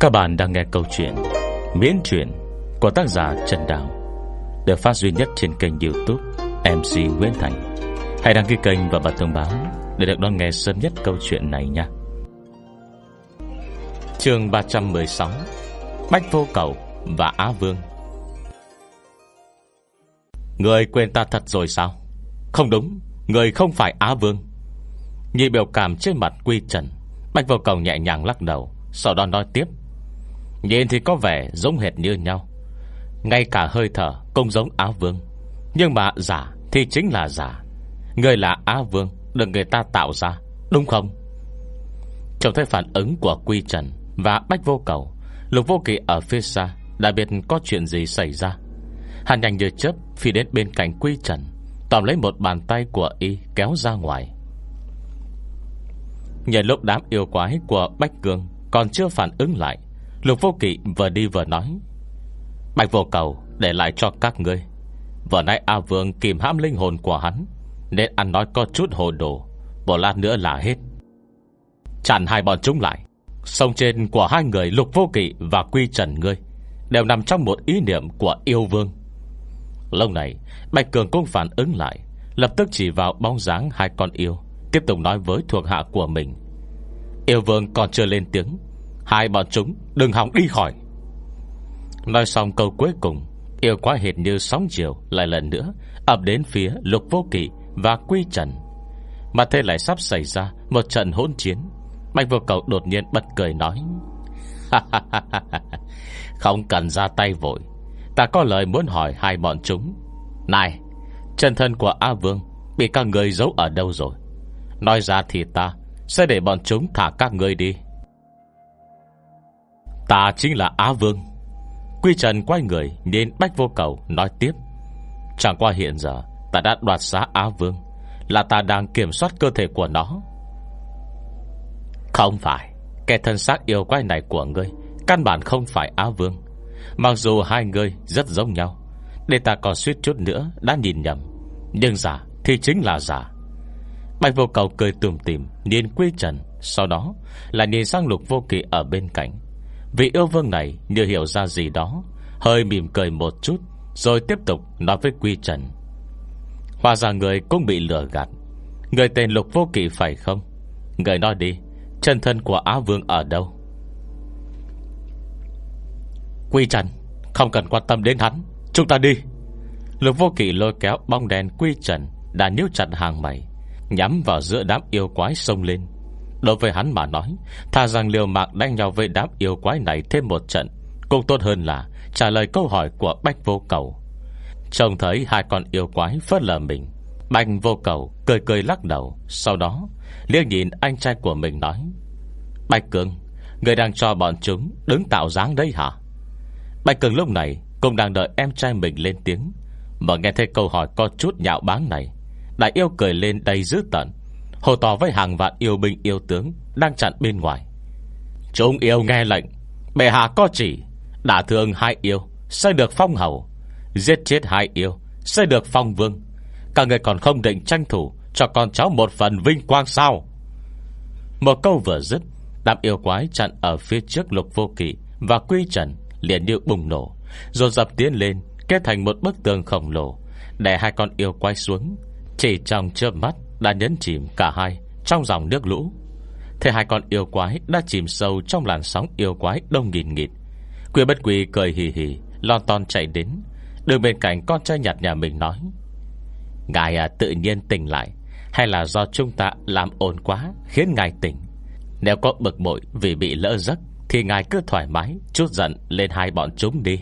Các bạn đang nghe câu chuyện Miễn truyện của tác giả Trần Đào, Được phát duy nhất trên kênh youtube MC Nguyễn Thành. Hãy đăng ký kênh và bật thông báo Để được đón nghe sớm nhất câu chuyện này nha. Chương 316 Bách Vô Cầu và Á Vương. Người quên ta thật rồi sao? Không đúng, Người không phải Á Vương. Nhị biểu cảm trên mặt quy trần, Bách Vô Cầu nhẹ nhàng lắc đầu, Sau đó nói tiếp. Nhìn thì có vẻ giống hệt như nhau. Ngay cả hơi thở cũng giống Á Vương. Nhưng mà giả thì chính là giả. Người là Á Vương Được người ta tạo ra, Đúng không? Trong thấy phản ứng của Quy Trần Và Bách Vô Cầu, Lục Vô Kỳ ở phía xa Đã biết có chuyện gì xảy ra. Hàn nhanh như chớp Phi đến bên cạnh Quy Trần, Tóm lấy một bàn tay của y kéo ra ngoài. Nhờ lúc đám yêu quái của Bách Cương Còn chưa phản ứng lại Lục Vô Kỵ vừa đi vừa nói, Bạch Vô Cầu, để lại cho các ngươi. Vừa nãy A Vương kìm hãm linh hồn của hắn, Nên ăn nói có chút hồ đồ, Một lát nữa là hết. Chặn hai bọn chúng lại. Sông trên của hai người Lục Vô Kỵ và Quy Trần ngươi Đều nằm trong một ý niệm của yêu vương. Lâu này, Bạch Cường cũng phản ứng lại, Lập tức chỉ vào bóng dáng hai con yêu, Tiếp tục nói với thuộc hạ của mình. Yêu vương còn chưa lên tiếng Hai bọn chúng đừng hòng đi khỏi. Nói xong câu cuối cùng, Yêu quá hệt như sóng chiều Lại lần nữa ập đến phía lục vô kỵ Và quy trần. Mà thế lại sắp xảy ra Một trận hỗn chiến. Bạch vô cầu đột nhiên bật cười nói Không cần ra tay vội. Ta có lời muốn hỏi hai bọn chúng. Này, Chân thân của A Vương Bị các người giấu ở đâu rồi? Nói ra thì ta Sẽ để bọn chúng thả các người đi. Ta chính là Á Vương. Quy Trần quay người nên Bách Vô Cầu nói tiếp. Chẳng qua hiện giờ, Ta đã đoạt xá Á Vương, Là ta đang kiểm soát cơ thể của nó. Không phải, Kẻ thân xác yêu quái này của ngươi Căn bản không phải Á Vương. Mặc dù hai người rất giống nhau, Để ta còn suýt chút nữa Đã nhìn nhầm. Nhưng giả thì chính là giả. Bạch vô cầu cười tùm tìm, Nhìn Quy Trần, Sau đó là nhìn sang lục vô kỳ ở bên cạnh. Vị yêu vương này như hiểu ra gì đó, Hơi mỉm cười một chút, Rồi tiếp tục nói với Quy Trần. Hòa ra người cũng bị lừa gạt. Người tên Lục Vô Kỳ phải không? Người nói đi, Chân thân của Á Vương ở đâu? Quy Trần, Không cần quan tâm đến hắn, Chúng ta đi. Lục Vô Kỳ lôi kéo bóng đèn Quy Trần Đã níu chặt hàng mày, Nhắm vào giữa đám yêu quái sông lên. Đối với hắn mà nói Thà rằng liều mạng đánh nhau với đám yêu quái này Thêm một trận, Cũng tốt hơn là trả lời câu hỏi của Bách Vô Cầu. Trông thấy hai con yêu quái phớt lờ mình, Bách Vô Cầu cười cười lắc đầu. Sau đó, liếc nhìn anh trai của mình nói Bạch Cường, Người đang cho bọn chúng đứng tạo dáng đấy hả? Bạch Cường lúc này Cũng đang đợi em trai mình lên tiếng, Mà nghe thấy câu hỏi có chút nhạo báng này, Đại yêu cười lên đầy dữ tận Hồ tỏ với hàng vạn yêu binh yêu tướng Đang chặn bên ngoài. Chúng yêu nghe lệnh, Bệ hạ có chỉ, Đả thương hai yêu, Sẽ được phong hầu, Giết chết hai yêu, Sẽ được phong vương. Cả người còn không định tranh thủ Cho con cháu một phần vinh quang sao? Một câu vừa dứt, Đám yêu quái chặn ở phía trước lục vô kỵ Và quy trần liền như bùng nổ Rồi dập tiến lên, Kết thành một bức tường khổng lồ Để hai con yêu quái xuống, Chỉ trong chớp mắt đã nhấn chìm cả hai Trong dòng nước lũ. Thế hai con yêu quái đã chìm sâu Trong làn sóng yêu quái đông nghìn nghịt. Quyên bất quỳ cười hì hì Lon ton chạy đến Đường bên cạnh con trai nhặt nhà mình nói Ngài à, tự nhiên tỉnh lại Hay là do chúng ta làm ồn quá Khiến ngài tỉnh? Nếu có bực bội vì bị lỡ giấc Thì ngài cứ thoải mái Chút giận lên hai bọn chúng đi.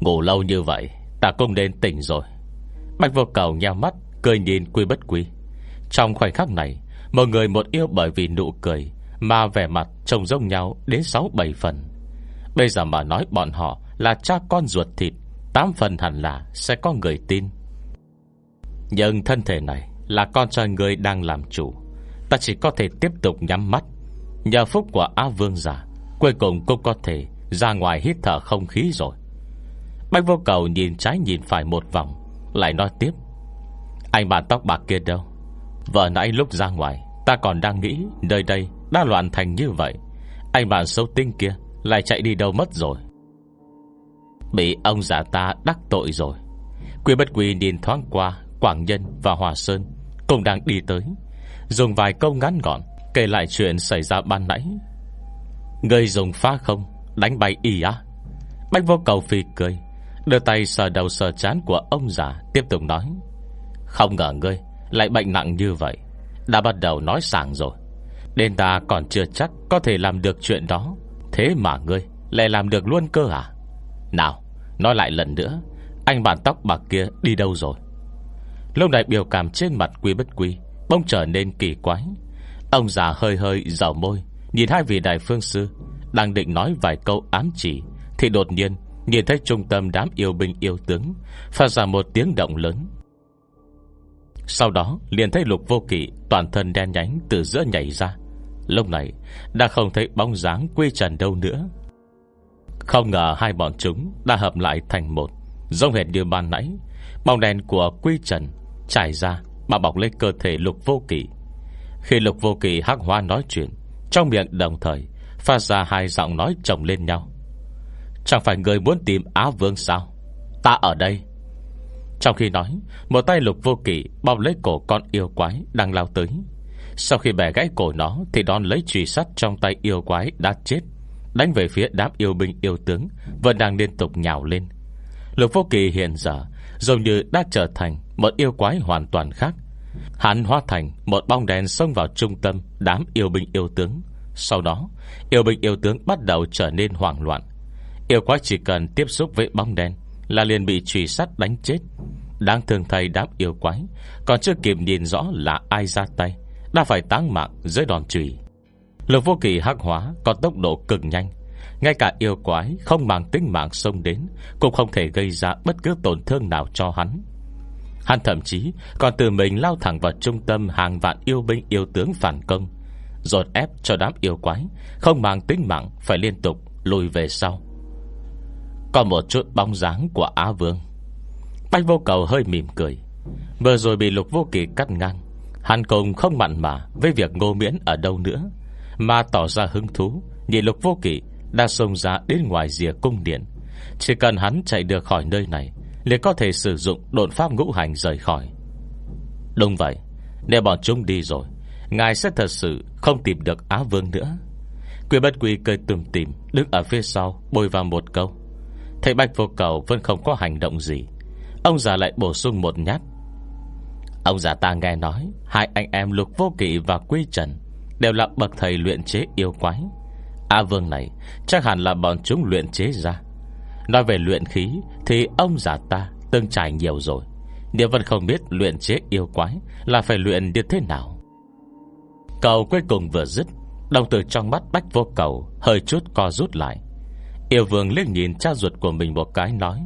Ngủ lâu như vậy Ta cũng nên tỉnh rồi. Bạch vô cầu nheo mắt Cười nhìn quy bất quy Trong khoảnh khắc này, Mọi người một yêu bởi vì nụ cười Mà vẻ mặt trông giống nhau đến 6-7 phần. Bây giờ mà nói bọn họ Là cha con ruột thịt, Tám phần hẳn là sẽ có người tin. Nhưng thân thể này Là con trai người đang làm chủ. Ta chỉ có thể tiếp tục nhắm mắt. Nhờ phúc của Á Vương giả, Cuối cùng cũng có thể Ra ngoài hít thở không khí rồi. Bách vô cầu nhìn trái nhìn phải một vòng, Lại nói tiếp anh bạn tóc bạc kia đâu? Vợ nãy lúc ra ngoài, Ta còn đang nghĩ Nơi đây đã loạn thành như vậy. Anh bạn xấu tinh kia Lại chạy đi đâu mất rồi? Bị ông già ta đắc tội rồi. Quy bất quy nhìn thoáng qua Quảng Nhân và Hòa Sơn, Cũng đang đi tới. Dùng vài câu ngắn gọn Kể lại chuyện xảy ra ban nãy. Người dùng phá không, Đánh bay y á. Bách vô cầu phi cười, Đưa tay sờ đầu sờ chán của ông già, Tiếp tục nói. Không ngờ ngươi lại bệnh nặng như vậy. Đã bắt đầu nói sàng rồi. Nên ta còn chưa chắc có thể làm được chuyện đó. Thế mà ngươi Lại làm được luôn cơ à? Nào, nói lại lần nữa. Anh bạn tóc bạc kia đi đâu rồi? Lúc này biểu cảm trên mặt quy bất quy Bông trở nên kỳ quái. Ông già hơi hơi dầu môi, Nhìn hai vị đại phương sư, Đang định nói vài câu ám chỉ, Thì đột nhiên Nhìn thấy trung tâm đám yêu binh yêu tướng, Phát ra một tiếng động lớn. Sau đó, liền thấy lục vô kỵ Toàn thân đen nhánh từ giữa nhảy ra. Lúc này, Đã không thấy bóng dáng quy trần đâu nữa. Không ngờ hai bọn chúng Đã hợp lại thành một, Giống hệt như ban nãy. Bóng đèn của quy trần Trải ra Mà bọc lấy cơ thể lục vô kỵ. Khi lục vô kỵ hắc hoa nói chuyện, Trong miệng đồng thời Phát ra hai giọng nói chồng lên nhau. Chẳng phải người muốn tìm Á Vương sao? Ta ở đây. Trong khi nói, Một tay lục vô kỷ bọc lấy cổ con yêu quái Đang lao tới. Sau khi bẻ gãy cổ nó, Thì đón lấy truy sắt trong tay yêu quái đã chết, Đánh về phía đám yêu binh yêu tướng, Vẫn đang liên tục nhào lên. Lục vô kỳ hiện giờ dường như đã trở thành Một yêu quái hoàn toàn khác. Hắn hóa thành một bóng đèn xông vào trung tâm Đám yêu binh yêu tướng. Sau đó, yêu binh yêu tướng bắt đầu trở nên hoảng loạn. Yêu quái chỉ cần tiếp xúc với bóng đen là liền bị truy sát đánh chết. Đáng thương thầy đám yêu quái, Còn chưa kịp nhìn rõ là ai ra tay, Đã phải táng mạng dưới đòn trùy. Lục vô kỳ hắc hóa Có tốc độ cực nhanh. Ngay cả yêu quái không mang tính mạng xông đến, Cũng không thể gây ra bất cứ tổn thương nào cho hắn. Hắn thậm chí còn từ mình lao thẳng vào trung tâm hàng vạn yêu binh yêu tướng phản công Rồi ép cho đám yêu quái Không mang tính mạng phải liên tục lùi về sau có một chút bóng dáng của Á Vương. Bách vô cầu hơi mỉm cười. Vừa rồi bị lục vô kỳ cắt ngang, Hàn cùng không mặn mà Với việc ngô miễn ở đâu nữa, Mà tỏ ra hứng thú Nhìn lục vô kỳ đã xông ra đến ngoài rìa cung điện. Chỉ cần hắn chạy được khỏi nơi này liền có thể sử dụng đột pháp ngũ hành rời khỏi. Đúng vậy Nếu bọn chúng đi rồi, Ngài sẽ thật sự không tìm được Á Vương nữa. Quỷ bất quy cười tùm tìm Đứng ở phía sau bôi vào một câu thầy Bạch Vô Cầu vẫn không có hành động gì. Ông già lại bổ sung một nhát. Ông già ta nghe nói, Hai anh em Lục Vô Kỵ và Quy Trần Đều là bậc thầy luyện chế yêu quái. A Vương này, Chắc hẳn là bọn chúng luyện chế ra. Nói về luyện khí, Thì ông già ta từng trải nhiều rồi. Nếu vẫn không biết luyện chế yêu quái Là phải luyện như thế nào? Cầu cuối cùng vừa dứt, Đồng từ trong mắt Bách Vô Cầu Hơi chút co rút lại. Yêu vương liếc nhìn cha ruột của mình một cái, nói,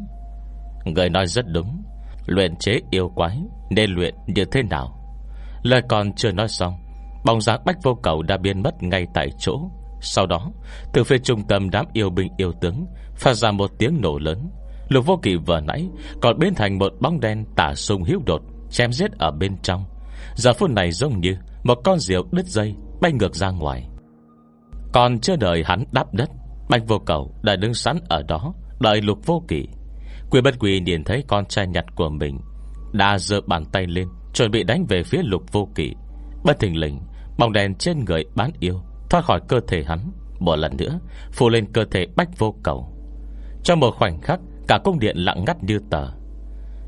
Người nói rất đúng. Luyện chế yêu quái Nên luyện như thế nào? Lời còn chưa nói xong, Bóng dáng bách vô cầu đã biến mất ngay tại chỗ. Sau đó, Từ phía trung tâm đám yêu binh yêu tướng Phát ra một tiếng nổ lớn. Lục vô kỳ vừa nãy Còn biến thành một bóng đen tả sung hiếu đột, Chém giết ở bên trong. Giờ phút này giống như Một con diều đứt dây bay ngược ra ngoài. Còn chưa đợi hắn đáp đất Bạch vô cầu đã đứng sẵn ở đó, Đợi lục vô kỷ Quy bất quỳ nhìn thấy con trai nhặt của mình, Đã dơ bàn tay lên, Chuẩn bị đánh về phía lục vô kỷ Bất thình lình, Bóng đèn trên người bán yêu, Thoát khỏi cơ thể hắn. Một lần nữa, Phủ lên cơ thể bách vô cầu. Trong một khoảnh khắc, Cả cung điện lặng ngắt như tờ.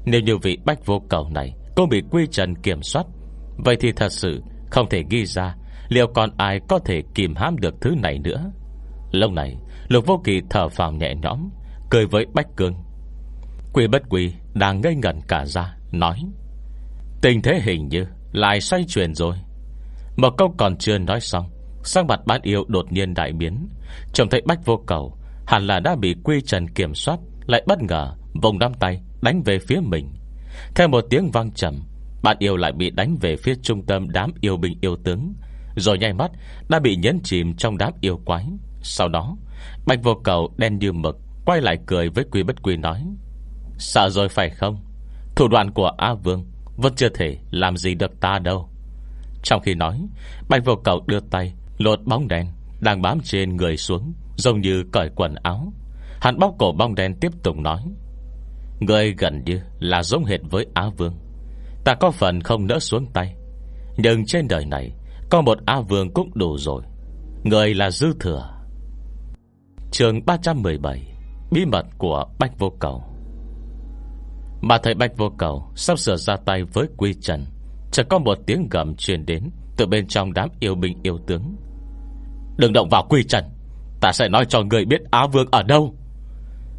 Nếu như vị bách vô cầu này Cũng bị quy trần kiểm soát, Vậy thì thật sự không thể ghi ra Liệu còn ai có thể kìm hãm được thứ này nữa. Lúc này, Lục vô kỳ thở phào nhẹ nhõm, Cười với Bách Cương. Quỷ bất quỷ đang ngây ngẩn cả ra, Nói, Tình thế hình như lại xoay chuyển rồi. Một câu còn chưa nói xong Sang mặt bát yêu đột nhiên đại biến. Trông thấy Bách vô cầu, Hẳn là đã bị quy trần kiểm soát, Lại bất ngờ vùng đám tay Đánh về phía mình. Theo một tiếng vang trầm Bạn yêu lại bị đánh về phía trung tâm đám yêu binh yêu tướng, Rồi nhai mắt Đã bị nhấn chìm trong đám yêu quái. Sau đó, Bạch vô cầu đen như mực Quay lại cười với quý bất quý nói Sợ rồi phải không? Thủ đoạn của A Vương Vẫn chưa thể làm gì được ta đâu. Trong khi nói, Bạch vô cầu đưa tay Lột bóng đen Đang bám trên người xuống, Giống như cởi quần áo. Hắn bóc cổ bóng đen tiếp tục nói Người gần như là giống hệt với Á Vương. Ta có phần không nỡ xuống tay, Nhưng trên đời này Có một Á Vương cũng đủ rồi. Người là dư thừa Trường 317 Bí mật của Bách Vô Cầu. Mà thầy Bách Vô Cầu Sắp sửa ra tay với Quy Trần Chẳng có một tiếng gầm truyền đến Từ bên trong đám yêu binh yêu tướng. Đừng động vào Quy Trần, Ta sẽ nói cho người biết Á Vương ở đâu.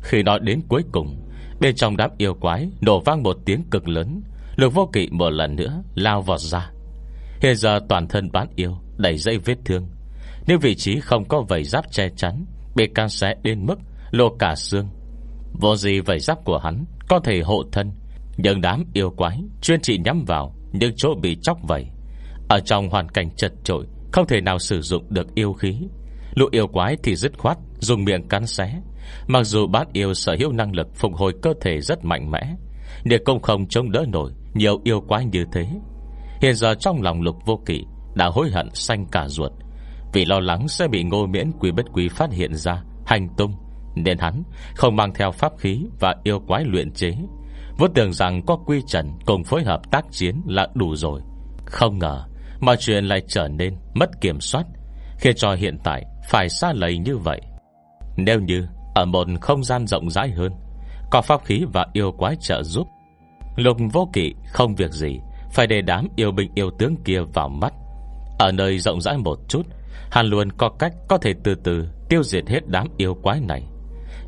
Khi nói đến cuối cùng, Bên trong đám yêu quái Nổ vang một tiếng cực lớn, Lục vô kỵ một lần nữa lao vọt ra. Hiện giờ toàn thân bán yêu Đẩy dây vết thương. Nếu vị trí không có vầy giáp che chắn Bị can xé đến mức lộ cả xương. Vô gì vẩy giáp của hắn, Có thể hộ thân. Nhưng đám yêu quái, chuyên trị nhắm vào Những chỗ bị chóc vẩy. Ở trong hoàn cảnh chật trội Không thể nào sử dụng được yêu khí. Lũ yêu quái thì dứt khoát, Dùng miệng cắn xé. Mặc dù bát yêu sở hữu năng lực Phục hồi cơ thể rất mạnh mẽ, Nhưng công không chống đỡ nổi Nhiều yêu quái như thế. Hiện giờ trong lòng lục vô kỵ, Đã hối hận xanh cả ruột. Vì lo lắng sẽ bị ngô miễn quý bất quý phát hiện ra, Hành tung, Nên hắn không mang theo pháp khí Và yêu quái luyện chế. Vốn tưởng rằng có quy trần Cùng phối hợp tác chiến là đủ rồi. Không ngờ, Mọi chuyện lại trở nên mất kiểm soát, Khiến cho hiện tại phải xa lầy như vậy. Nếu như Ở một không gian rộng rãi hơn, Có pháp khí và yêu quái trợ giúp, Lục vô kỵ không việc gì Phải để đám yêu binh yêu tướng kia vào mắt. Ở nơi rộng rãi một chút Hắn luôn có cách có thể từ từ Tiêu diệt hết đám yêu quái này.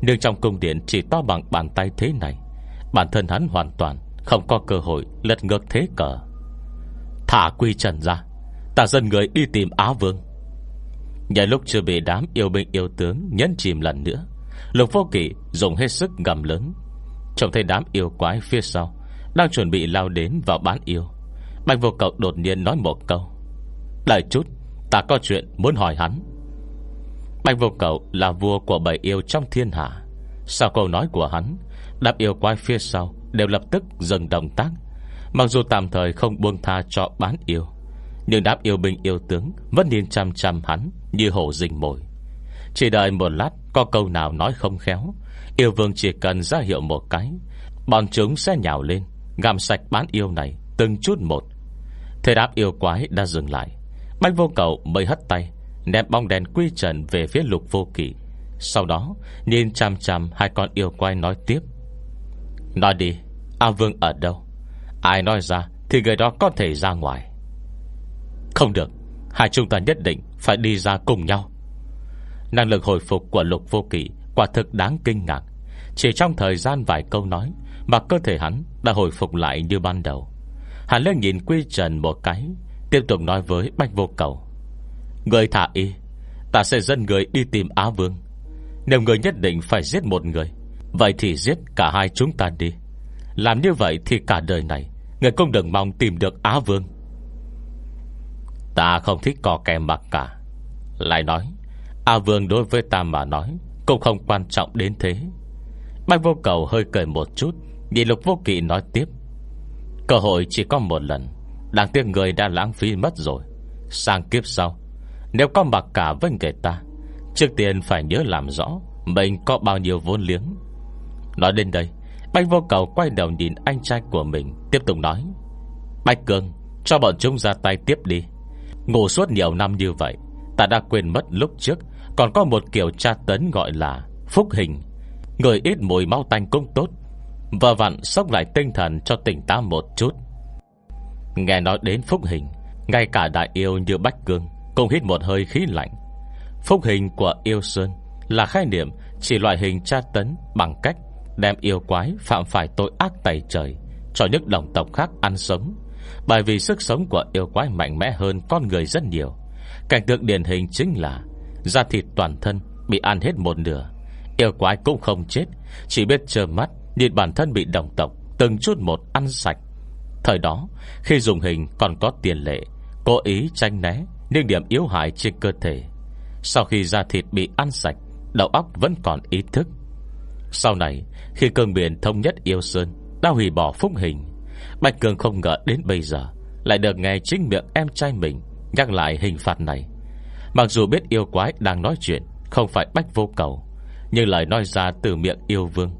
Nhưng trong cung điện chỉ to bằng bàn tay thế này, Bản thân hắn hoàn toàn Không có cơ hội lật ngược thế cờ. Thả quy trần ra, Ta dân người đi tìm Á Vương. Nhảy lúc chưa bị đám yêu binh yêu tướng Nhấn chìm lần nữa, Lục vô kỵ dùng hết sức gầm lớn. Trông thấy đám yêu quái phía sau Đang chuẩn bị lao đến vào bán yêu, Bạch vô cậu đột nhiên nói một câu. Đợi chút Ta có chuyện muốn hỏi hắn. Bạch vô cậu là vua của bảy yêu trong thiên hạ. Sau câu nói của hắn, Đám yêu quái phía sau Đều lập tức dừng động tác. Mặc dù tạm thời không buông tha cho bán yêu, Nhưng đám yêu binh yêu tướng Vẫn nhìn chăm chăm hắn Như hổ rình mồi. Chỉ đợi một lát, có câu nào nói không khéo, Yêu vương chỉ cần ra hiệu một cái, Bọn chúng sẽ nhào lên Gàm sạch bán yêu này Từng chút một. Thế đáp yêu quái đã dừng lại. Bách vô cầu mới hất tay, Ném bóng đèn quy trần về phía lục vô kỵ. Sau đó, Nhìn chăm chăm hai con yêu quái nói tiếp. Nói đi, A Vương ở đâu? Ai nói ra thì người đó có thể ra ngoài. Không được, Hai chúng ta nhất định phải đi ra cùng nhau. Năng lực hồi phục của lục vô kỵ Quả thực đáng kinh ngạc. Chỉ trong thời gian vài câu nói Mà cơ thể hắn đã hồi phục lại như ban đầu. Hắn lên nhìn Quy Trần một cái Tiếp tục nói với Bạch Vô Cầu. Người thả y, Ta sẽ dẫn người đi tìm Á Vương. Nếu người nhất định phải giết một người, Vậy thì giết cả hai chúng ta đi. Làm như vậy thì cả đời này, Người không đừng mong tìm được Á Vương. Ta không thích có kè mặc cả. Lại nói A Vương đối với ta mà nói, Cũng không quan trọng đến thế. Bạch vô cầu hơi cười một chút Nhìn lục vô kỵ nói tiếp. Cơ hội chỉ có một lần. Đáng tiếc người đã lãng phí mất rồi. Sang kiếp sau, Nếu có mặc cả với người ta, Trước tiên phải nhớ làm rõ Mình có bao nhiêu vốn liếng. Nói đến đây Bạch vô cầu quay đầu nhìn anh trai của mình, Tiếp tục nói Bạch Cường, cho bọn chúng ra tay tiếp đi. Ngủ suốt nhiều năm như vậy, Ta đã quên mất lúc trước, Còn có một kiểu tra tấn gọi là Phúc hình. Người ít mùi mau tanh cũng tốt. Vợ vặn sốc lại tinh thần cho tỉnh ta một chút. Nghe nói đến phúc hình, Ngay cả đại yêu như Bách Cương Cũng hít một hơi khí lạnh. Phúc hình của yêu Sơn Là khái niệm chỉ loại hình tra tấn Bằng cách đem yêu quái Phạm phải tội ác tày trời Cho những đồng tộc khác ăn sống. Bởi vì sức sống của yêu quái mạnh mẽ hơn Con người rất nhiều, Cảnh tượng điển hình chính là Da thịt toàn thân bị ăn hết một nửa, Yêu quái cũng không chết, Chỉ biết trơ mắt, Nhìn bản thân bị đồng tộc Từng chút một ăn sạch. Thời đó, khi dùng hình còn có tiền lệ, Cố ý tranh né những điểm yếu hại trên cơ thể. Sau khi da thịt bị ăn sạch, Đầu óc vẫn còn ý thức. Sau này, khi cơn biển thống nhất yêu sơn Đã hủy bỏ phúc hình, Bạch Cường không ngờ đến bây giờ Lại được nghe chính miệng em trai mình Nhắc lại hình phạt này. Mặc dù biết yêu quái đang nói chuyện Không phải bách vô cầu, Nhưng lời nói ra từ miệng yêu vương,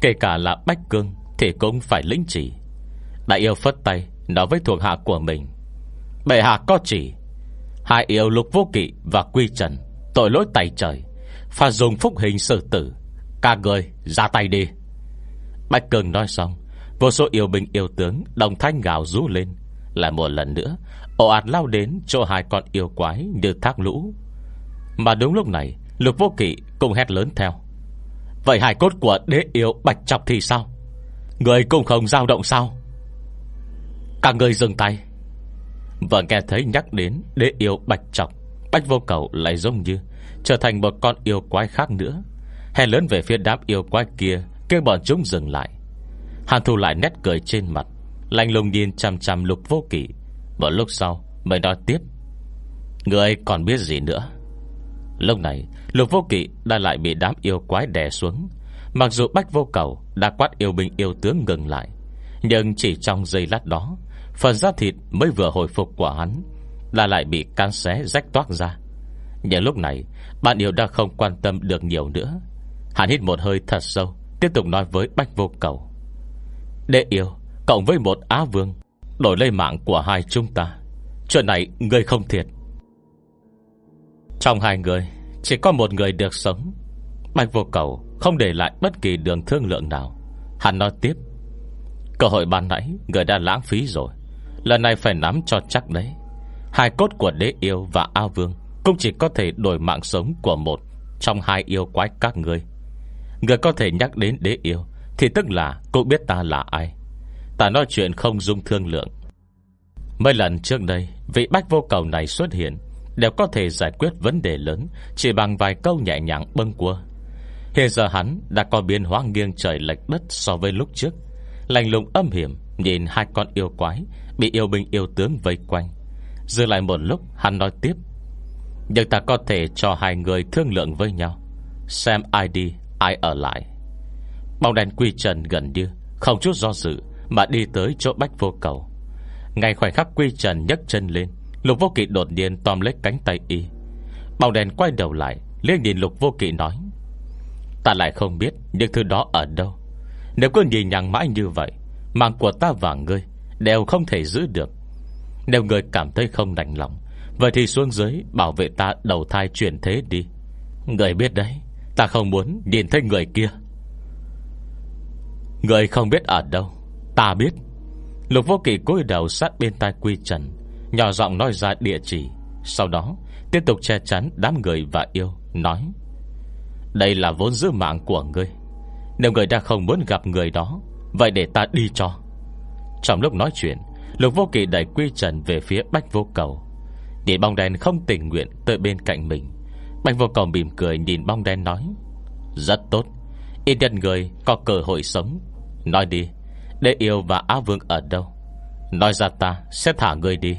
Kể cả là bách cương Thì cũng phải lĩnh chỉ. Đại yêu phất tay, Nói với thuộc hạ của mình. Bệ hạ có chỉ, Hai yêu lục vô kỵ và quy trần, Tội lỗi tay trời Phải dùng phúc hình xử tử. Các người, ra tay đi. Bạch Cường nói xong, Vô số yêu binh yêu tướng, Đồng thanh gào rú lên. Lại một lần nữa, Ồ ạt lao đến cho hai con yêu quái như thác lũ. Mà đúng lúc này, Lục vô kỵ cũng hét lớn theo. Vậy hải cốt của đế yêu bạch chọc thì sao? Người cũng không dao động sao? Cả người dừng tay. Vừa nghe thấy nhắc đến Đế yêu bạch trọng bách vô cầu lại giống như Trở thành một con yêu quái khác nữa. Hèn lớn về phía đám yêu quái kia, Kêu bọn chúng dừng lại. Hàn thù lại nét cười trên mặt Lành lùng nhìn chăm chăm lục vô kỷ Một lúc sau, mới nói tiếp. Người còn biết gì nữa? Lúc này, Lục vô kỵ đã lại bị đám yêu quái đè xuống. Mặc dù bách vô cầu Đã quát yêu binh yêu tướng ngừng lại, Nhưng chỉ trong giây lát đó Phần da thịt mới vừa hồi phục của hắn, Là lại bị can xé rách toát ra. Nhưng lúc này, Bạn yêu đã không quan tâm được nhiều nữa. Hắn hít một hơi thật sâu, Tiếp tục nói với Bách Vô Cầu. Đệ yêu Cộng với một Á Vương, Đổi lấy mạng của hai chúng ta, Chuyện này người không thiệt. Trong hai người, Chỉ có một người được sống. Bạch vô cầu không để lại bất kỳ đường thương lượng nào. Hắn nói tiếp, Cơ hội ban nãy, Người đã lãng phí rồi. Lần này phải nắm cho chắc đấy. Hai cốt của đế yêu và ao Vương Cũng chỉ có thể đổi mạng sống của một Trong hai yêu quái các ngươi. Người có thể nhắc đến đế yêu Thì tức là cô biết ta là ai. Ta nói chuyện không dung thương lượng. Mấy lần trước đây, Vị bách vô cầu này xuất hiện Đều có thể giải quyết vấn đề lớn Chỉ bằng vài câu nhẹ nhàng bâng cua Hiện giờ hắn đã có biến hóa nghiêng trời lệch đất So với lúc trước Lành lùng âm hiểm Nhìn hai con yêu quái, Bị yêu binh yêu tướng vây quanh. Dư lại một lúc, hắn nói tiếp. Nhưng ta có thể cho hai người thương lượng với nhau. Xem ai đi, Ai ở lại. Bóng đèn quy trần gần như, Không chút do dự Mà đi tới chỗ bách vô cầu. Ngay khoảnh khắc quy trần nhấc chân lên, Lục vô kỵ đột nhiên tóm lấy cánh tay y. Bóng đèn quay đầu lại Liên nhìn lục vô kỵ nói, Ta lại không biết những thứ đó ở đâu. Nếu cứ nhìn nhằng mãi như vậy Mạng của ta và ngươi Đều không thể giữ được. Nếu người cảm thấy không đành lòng, Vậy thì xuống dưới bảo vệ ta đầu thai chuyển thế đi. Người biết đấy, Ta không muốn nhìn thấy người kia. Người không biết ở đâu, Ta biết. Lục vô kỳ cúi đầu sát bên tai quy trần, Nhỏ giọng nói ra địa chỉ, Sau đó tiếp tục che chắn đám người và yêu, Nói, Đây là vốn giữ mạng của ngươi. Nếu người đã không muốn gặp người đó Vậy để ta đi cho. Trong lúc nói chuyện, Lục vô kỳ đẩy quy trần về phía bách vô cầu. Nhìn bóng đèn không tình nguyện Tới bên cạnh mình. Bách vô cầu mỉm cười nhìn bóng đen nói, Rất tốt. Ít nhân người có cơ hội sống. Nói đi Đế yêu và Á Vương ở đâu? Nói ra ta sẽ thả người đi.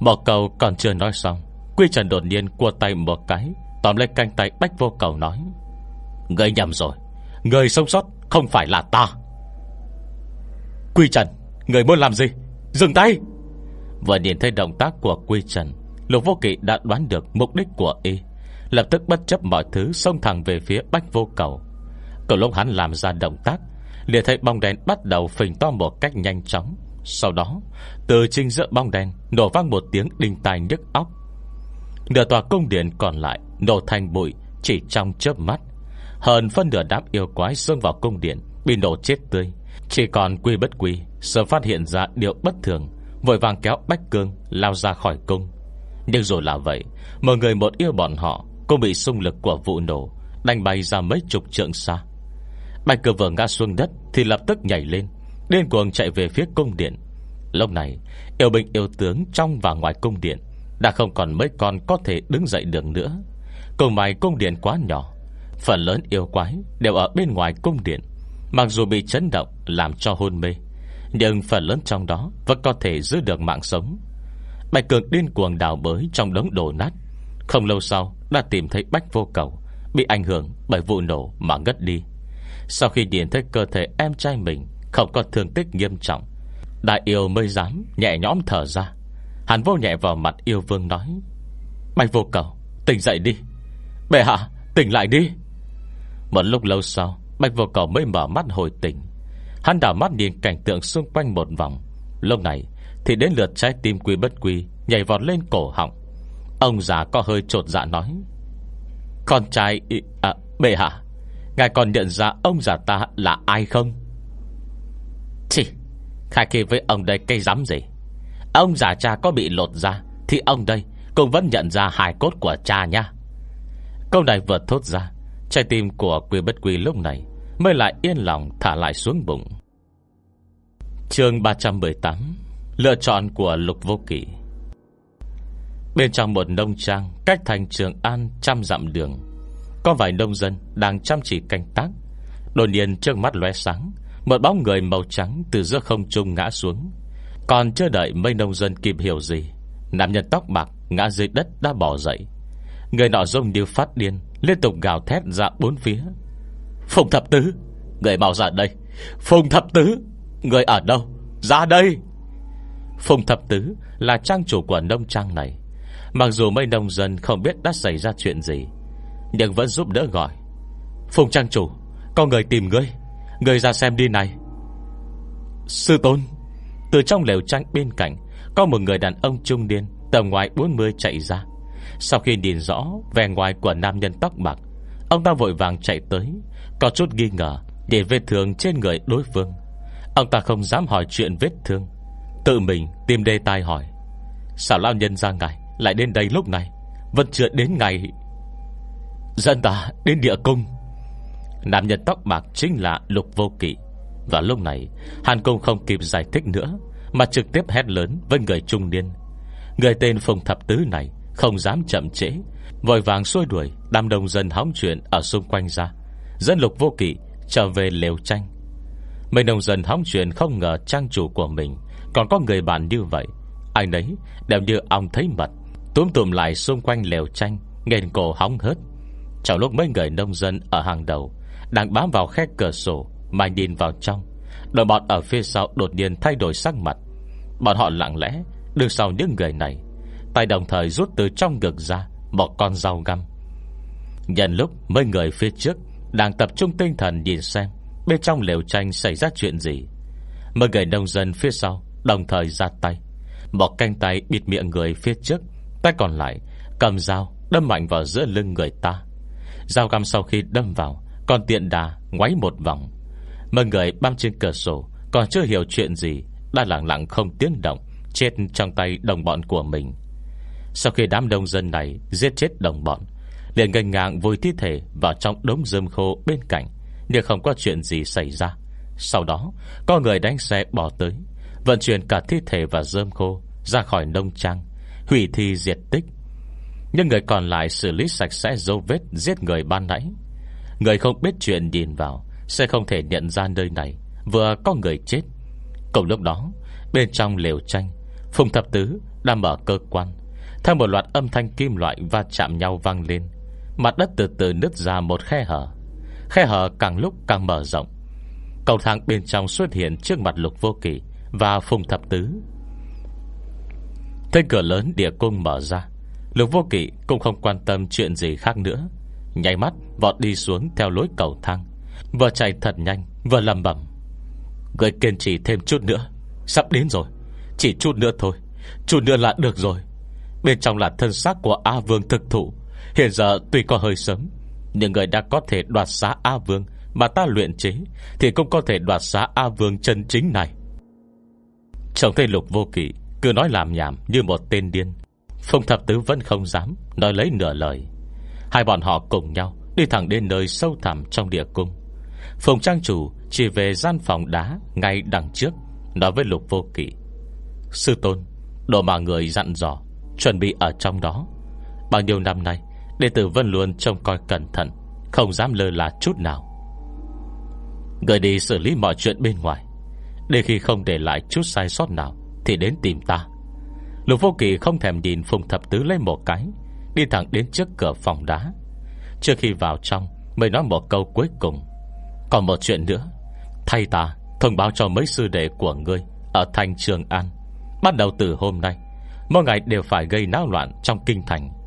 Một cầu còn chưa nói xong, Quy Trần đột nhiên cua tay một cái, Tóm lấy canh tay Bách vô cầu nói Người nhầm rồi. Người sống sót không phải là ta. Quy Trần, Người muốn làm gì? Dừng tay! Vừa nhìn thấy động tác của Quy Trần, Lục vô kỵ đã đoán được mục đích của y. Lập tức bất chấp mọi thứ, Xông thẳng về phía bách vô cầu. Cầu lúc hắn làm ra động tác, liền thấy bóng đèn bắt đầu phình to một cách nhanh chóng. Sau đó, Từ trên giữa bóng đèn Nổ vang một tiếng đinh tai nhức óc. Nửa tòa cung điện còn lại Nổ thành bụi chỉ trong chớp mắt. Hơn phân nửa đám yêu quái xông vào cung điện, Bị nổ chết tươi. Chỉ còn quy bất quy Sớm phát hiện ra điều bất thường, Vội vàng kéo Bách Cương lao ra khỏi cung. Nhưng rồi là vậy Mọi người một yêu bọn họ Cũng bị xung lực của vụ nổ, Đánh bay ra mấy chục trượng xa. Bạch cử vừa ngã xuống đất Thì lập tức nhảy lên, Điên cuồng chạy về phía cung điện. Lúc này, yêu binh yêu tướng trong và ngoài cung điện Đã không còn mấy con có thể đứng dậy được nữa. Cùng mày cung điện quá nhỏ, Phần lớn yêu quái đều ở bên ngoài cung điện. Mặc dù bị chấn động, Làm cho hôn mê, Nhưng phần lớn trong đó Vẫn có thể giữ được mạng sống. Bạch Cường điên cuồng đào bới trong đống đổ nát. Không lâu sau, Đã tìm thấy Bách vô cầu, Bị ảnh hưởng bởi vụ nổ mà ngất đi. Sau khi nhìn thấy cơ thể em trai mình Không có thương tích nghiêm trọng, Đại yêu mới dám nhẹ nhõm thở ra. Hắn vô nhẹ vào mặt yêu vương nói, Bạch vô cầu, Tỉnh dậy đi. Bệ hạ, tỉnh lại đi. Một lúc lâu sau Bạch vô cầu mới mở mắt hồi tỉnh. Hắn đảo mắt nhìn cảnh tượng xung quanh một vòng. Lúc này thì đến lượt trái tim quy bất quy Nhảy vọt lên cổ họng. Ông già có hơi trột dạ nói Con trai à, Bệ hạ Ngài còn nhận ra ông già ta là ai không? Chỉ Khai khi với ông đây cây rắm gì? Ông già cha có bị lột ra Thì ông đây cũng vẫn nhận ra hài cốt của cha nha Câu này vừa thốt ra Trái tim của quy bất quy lúc này Mới lại yên lòng thả lại xuống bụng. Chương 318 Lựa chọn của Lục Vô Kỷ Bên trong một nông trang Cách thành Trường An trăm dặm đường, Có vài nông dân Đang chăm chỉ canh tác. Đột nhiên trước mắt lóe sáng, Một bóng người màu trắng từ giữa không trung ngã xuống. Còn chưa đợi mấy nông dân kịp hiểu gì Nam nhân tóc bạc ngã dưới đất đã bỏ dậy. Người nọ rông như phát điên, Liên tục gào thét ra bốn phía. Phùng thập tứ. Người mau ra đây. Phùng thập tứ, Người ở đâu? Ra đây. Phùng thập tứ là trang chủ của nông trang này. Mặc dù mấy nông dân không biết đã xảy ra chuyện gì, Nhưng vẫn giúp đỡ gọi. Phùng trang chủ, Có người tìm ngươi. Người ra xem đi này. Sư tôn, Từ trong lều tranh bên cạnh, Có một người đàn ông trung niên Tầm ngoài 40 chạy ra. Sau khi nhìn rõ vẻ ngoài của nam nhân tóc bạc, Ông ta vội vàng chạy tới. Có chút nghi ngờ Để vết thương trên người đối phương. Ông ta không dám hỏi chuyện vết thương. Tự mình tìm đề tài hỏi. Sao lao nhân ra ngài Lại đến đây lúc này? Vẫn chưa đến ngày. Dân ta đến địa cung. Nam nhân tóc bạc chính là Lục Vô Kỵ. Và lúc này, Hàn Công không kịp giải thích nữa, Mà trực tiếp hét lớn với người trung niên. Người tên Phùng Thập Tứ này Không dám chậm trễ, Vội vàng xuôi đuổi, Đám đồng dân hóng chuyện ở xung quanh ra. Dân Lục Vô Kỵ trở về lều tranh. Mấy nông dân hóng chuyện không ngờ trang chủ của mình Còn có người bạn như vậy. Ai nấy đều như ông thấy mật, Túm tùm lại xung quanh lều tranh, Nghền cổ hóng hớt. Trong lúc mấy người nông dân ở hàng đầu Đang bám vào khe cửa sổ Mà nhìn vào trong, Đội bọn ở phía sau đột nhiên thay đổi sắc mặt. Bọn họ lặng lẽ Đứng sau những người này, Tay đồng thời rút từ trong ngực ra, Một con dao găm. Nhân lúc mấy người phía trước đang tập trung tinh thần nhìn xem Bên trong lều tranh xảy ra chuyện gì. Mấy người nông dân phía sau Đồng thời ra tay Một canh tay bịt miệng người phía trước, Tay còn lại cầm dao Đâm mạnh vào giữa lưng người ta. Dao găm sau khi đâm vào Còn tiện đà ngoáy một vòng. Mấy người băm trên cửa sổ Còn chưa hiểu chuyện gì, Đã lặng lặng không tiếng động, Chết trong tay đồng bọn của mình. Sau khi đám đông dân này Giết chết đồng bọn liền ngành ngang vùi thi thể vào trong đống dơm khô bên cạnh Nhưng không có chuyện gì xảy ra. Sau đó, Có người đánh xe bỏ tới, Vận chuyển cả thi thể và dơm khô Ra khỏi nông trang, Hủy thi diệt tích. Nhưng người còn lại xử lý sạch sẽ dấu vết Giết người ban nãy. Người không biết chuyện nhìn vào Sẽ không thể nhận ra nơi này, Vừa có người chết. Cùng lúc đó, Bên trong lều tranh, Phùng thập tứ đang mở cơ quan, Theo một loạt âm thanh kim loại va chạm nhau vang lên. Mặt đất từ từ nứt ra một khe hở. Khe hở càng lúc càng mở rộng. Cầu thang bên trong xuất hiện trước mặt lục vô kỳ Và phùng thập tứ. Thế cửa lớn địa cung mở ra. Lục vô kỵ cũng không quan tâm chuyện gì khác nữa. Nháy mắt, vọt đi xuống theo lối cầu thang. Vừa chạy thật nhanh, Vừa lầm bẩm. Người kiên trì thêm chút nữa. Sắp đến rồi. Chỉ chút nữa thôi. Chút nữa là được rồi. Bên trong là thân xác của A Vương thực thụ. Hiện giờ tuy có hơi sớm, Nhưng người đã có thể đoạt xá A Vương Mà ta luyện chế Thì cũng có thể đoạt xá A Vương chân chính này. Trong thấy lục vô kỵ, Cứ nói làm nhảm như một tên điên. Phong thập tứ vẫn không dám Nói lấy nửa lời. Hai bọn họ cùng nhau Đi thẳng đến nơi sâu thẳm trong địa cung. Phùng trang chủ chỉ về gian phòng đá Ngay đằng trước, Nói với lục vô kỵ. Sư tôn, Đồ mà người dặn dò, Chuẩn bị ở trong đó. Bao nhiêu năm nay Đệ tử Vân luôn trông coi cẩn thận, Không dám lơ là chút nào. Người đi xử lý mọi chuyện bên ngoài, Để khi không để lại chút sai sót nào Thì đến tìm ta. Lục vô kỳ không thèm nhìn Phùng Thập Tứ lấy một cái, Đi thẳng đến trước cửa phòng đá. Trước khi vào trong, Mới nói một câu cuối cùng. Còn một chuyện nữa, Thay ta thông báo cho mấy sư đệ của ngươi Ở thành Trường An. Bắt đầu từ hôm nay, Mỗi ngày đều phải gây náo loạn trong kinh thành.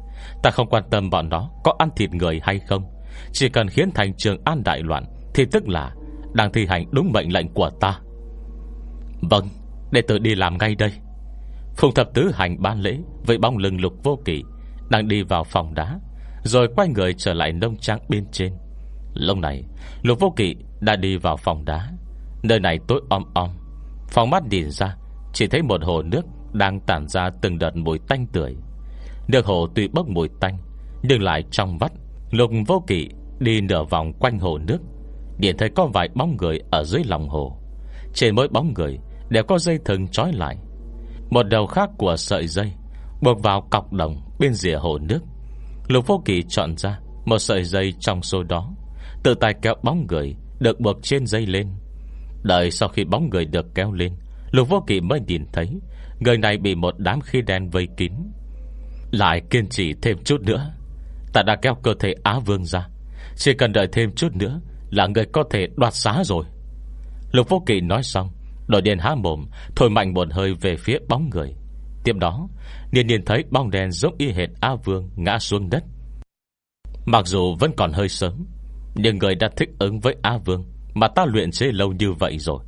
Ta không quan tâm bọn nó Có ăn thịt người hay không. Chỉ cần khiến thành trường an đại loạn Thì tức là đang thi hành đúng mệnh lệnh của ta. Vâng Để tự đi làm ngay đây. Phùng thập tứ hành ban lễ Với bóng lưng lục vô kỷ Đang đi vào phòng đá, Rồi quay người trở lại nông trang bên trên. Lúc này, Lục vô kỷ đã đi vào phòng đá. Nơi này tối om om Phòng mắt nhìn ra, Chỉ thấy một hồ nước Đang tản ra từng đợt mùi tanh tưởi. Nước hồ tuy bốc mùi tanh, Nhưng lại trong vắt Lục vô kỵ đi nửa vòng quanh hồ nước Điện thấy có vài bóng người ở dưới lòng hồ. Trên mỗi bóng người Đều có dây thừng trói lại. Một đầu khác của sợi dây Buộc vào cọc đồng bên rìa hồ nước. Lục vô kỳ chọn ra Một sợi dây trong số đó, Tự tay kéo bóng người Được buộc trên dây lên. Đợi sau khi bóng người được kéo lên, Lục vô kỳ mới nhìn thấy Người này bị một đám khí đen vây kín. Lại kiên trì thêm chút nữa. Ta đã kéo cơ thể Á Vương ra. Chỉ cần đợi thêm chút nữa Là người có thể đoạt xá rồi. Lục vô kỳ nói xong Đội điện há mồm, Thổi mạnh một hơi về phía bóng người. Tiếp đó, Niên niên thấy bóng đèn giống y hệt A Vương ngã xuống đất. Mặc dù vẫn còn hơi sớm, Nhưng người đã thích ứng với A Vương Mà ta luyện chế lâu như vậy rồi,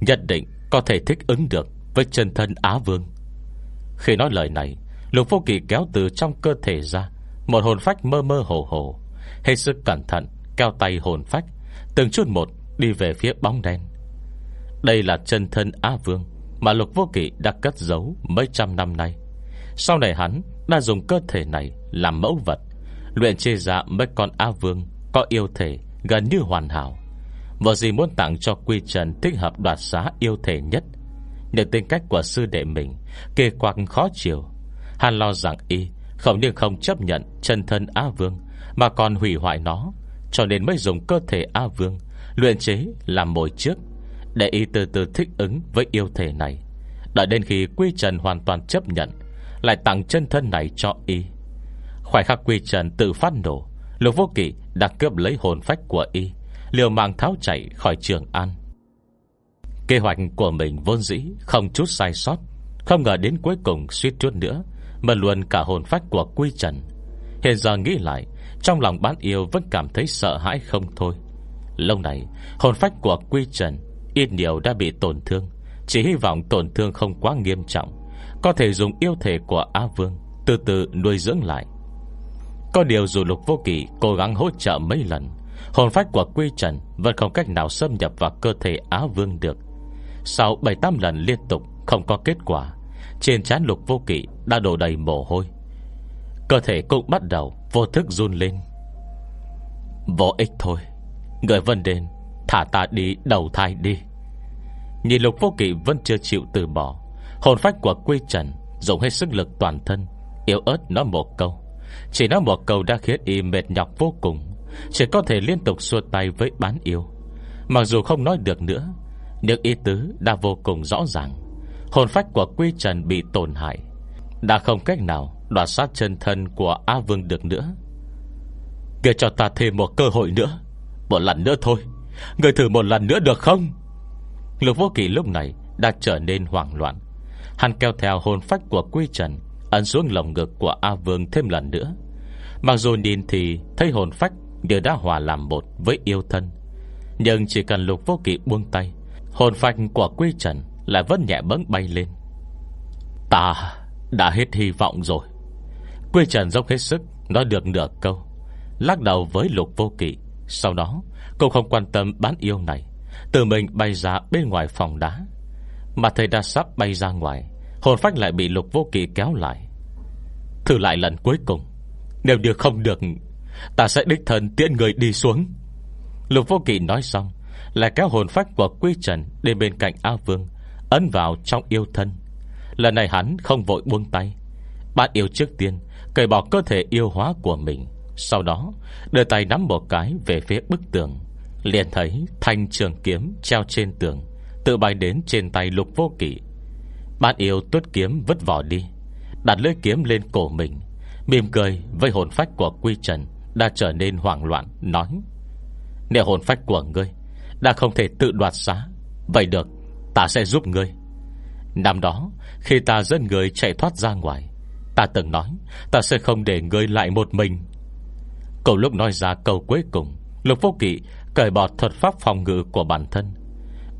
Nhất định có thể thích ứng được Với chân thân Á Vương. Khi nói lời này Lục vô kỳ kéo từ trong cơ thể ra, Một hồn phách mơ mơ hồ hồ. Hết sức cẩn thận, cao tay hồn phách, Từng chút một đi về phía bóng đen. Đây là chân thân Á Vương Mà Lục Vô kỳ đã cất giấu Mấy trăm năm nay. Sau này hắn đã dùng cơ thể này Làm mẫu vật, Luyện chê ra mấy con Á Vương Có yêu thể gần như hoàn hảo. Vợ gì muốn tặng cho Quy Trần Thích hợp đoạt xá yêu thể nhất Nhận tính cách của sư đệ mình kỳ quạc khó chịu Hắn lo rằng y không nhưng không chấp nhận chân thân Á Vương, Mà còn hủy hoại nó. Cho nên mới dùng cơ thể A Vương Luyện chế làm mồi trước, Để y từ từ thích ứng với yêu thể này. Đợi đến khi Quy Trần hoàn toàn chấp nhận, Lại tặng chân thân này cho y. Khoảnh khắc Quy Trần tự phát nổ, Lục Vô kỷ đã cướp lấy hồn phách của y, Liều mạng tháo chạy khỏi trường an. Kế hoạch của mình vốn dĩ Không chút sai sót, Không ngờ đến cuối cùng suýt chút nữa mà luôn cả hồn phách của Quy Trần. Hiện giờ nghĩ lại, Trong lòng bán yêu vẫn cảm thấy sợ hãi không thôi. Lâu này, Hồn phách của Quy Trần Ít nhiều đã bị tổn thương. Chỉ hy vọng tổn thương không quá nghiêm trọng, Có thể dùng yêu thể của Á Vương Từ từ nuôi dưỡng lại. Có điều dù Lục Vô Kỳ Cố gắng hỗ trợ mấy lần, Hồn phách của Quy Trần Vẫn không cách nào xâm nhập vào cơ thể Á Vương được. Sau 7-8 lần liên tục Không có kết quả trên trán Lục Vô kỵ đã đổ đầy mồ hôi. Cơ thể cũng bắt đầu Vô thức run lên. Vô ích thôi, Người vân đền, Thả ta đi đầu thai đi. Nhìn lục vô kỵ vẫn chưa chịu từ bỏ, Hồn phách của Quy Trần Dùng hết sức lực toàn thân, Yếu ớt nói một câu. Chỉ nói một câu đã khiến y mệt nhọc vô cùng, Chỉ có thể liên tục xua tay với bán yêu. Mặc dù không nói được nữa, Nhưng ý tứ đã vô cùng rõ ràng. Hồn phách của Quy Trần bị tổn hại. Đã không cách nào Đoạt sát chân thân của A Vương được nữa. Người cho ta thêm một cơ hội nữa. Một lần nữa thôi. Người thử một lần nữa được không? Lục vô kỳ lúc này Đã trở nên hoảng loạn. Hắn kéo theo hồn phách của Quy Trần, Ấn xuống lồng ngực của A Vương thêm lần nữa. Mặc dù nhìn thì Thấy hồn phách đều đã hòa làm một Với yêu thân, Nhưng chỉ cần lục vô kỳ buông tay, Hồn phách của Quy Trần lại vẫn nhẹ bấng bay lên. Ta đã hết hy vọng rồi. Quy Trần dốc hết sức, Nói được nửa câu. Lắc đầu với lục vô kỵ. Sau đó, cô không quan tâm bán yêu này. Tự mình bay ra bên ngoài phòng đá. Mà thầy đã sắp bay ra ngoài, Hồn phách lại bị lục vô kỵ kéo lại. Thử lại lần cuối cùng. Nếu như không được, Ta sẽ đích thân tiễn người đi xuống. Lục vô kỵ nói xong, Lại kéo hồn phách của Quy Trần Đến bên cạnh A Vương. Ấn vào trong yêu thân. Lần này hắn không vội buông tay. Bạn yêu trước tiên, Cởi bỏ cơ thể yêu hóa của mình. Sau đó, đưa tay nắm một cái Về phía bức tường, Liền thấy thanh trường kiếm treo trên tường, Tự bay đến trên tay lục vô kỷ Bạn yêu tuốt kiếm vứt vỏ đi, Đặt lưỡi kiếm lên cổ mình, Mỉm cười với hồn phách của Quy Trần Đã trở nên hoảng loạn, Nói, Nếu hồn phách của ngươi Đã không thể tự đoạt xá, Vậy được ta sẽ giúp ngươi. Năm đó, khi ta dẫn người chạy thoát ra ngoài, Ta từng nói, Ta sẽ không để ngươi lại một mình. Cầu lúc nói ra câu cuối cùng, Lục vô kỵ cởi bỏ thuật pháp phòng ngự của bản thân.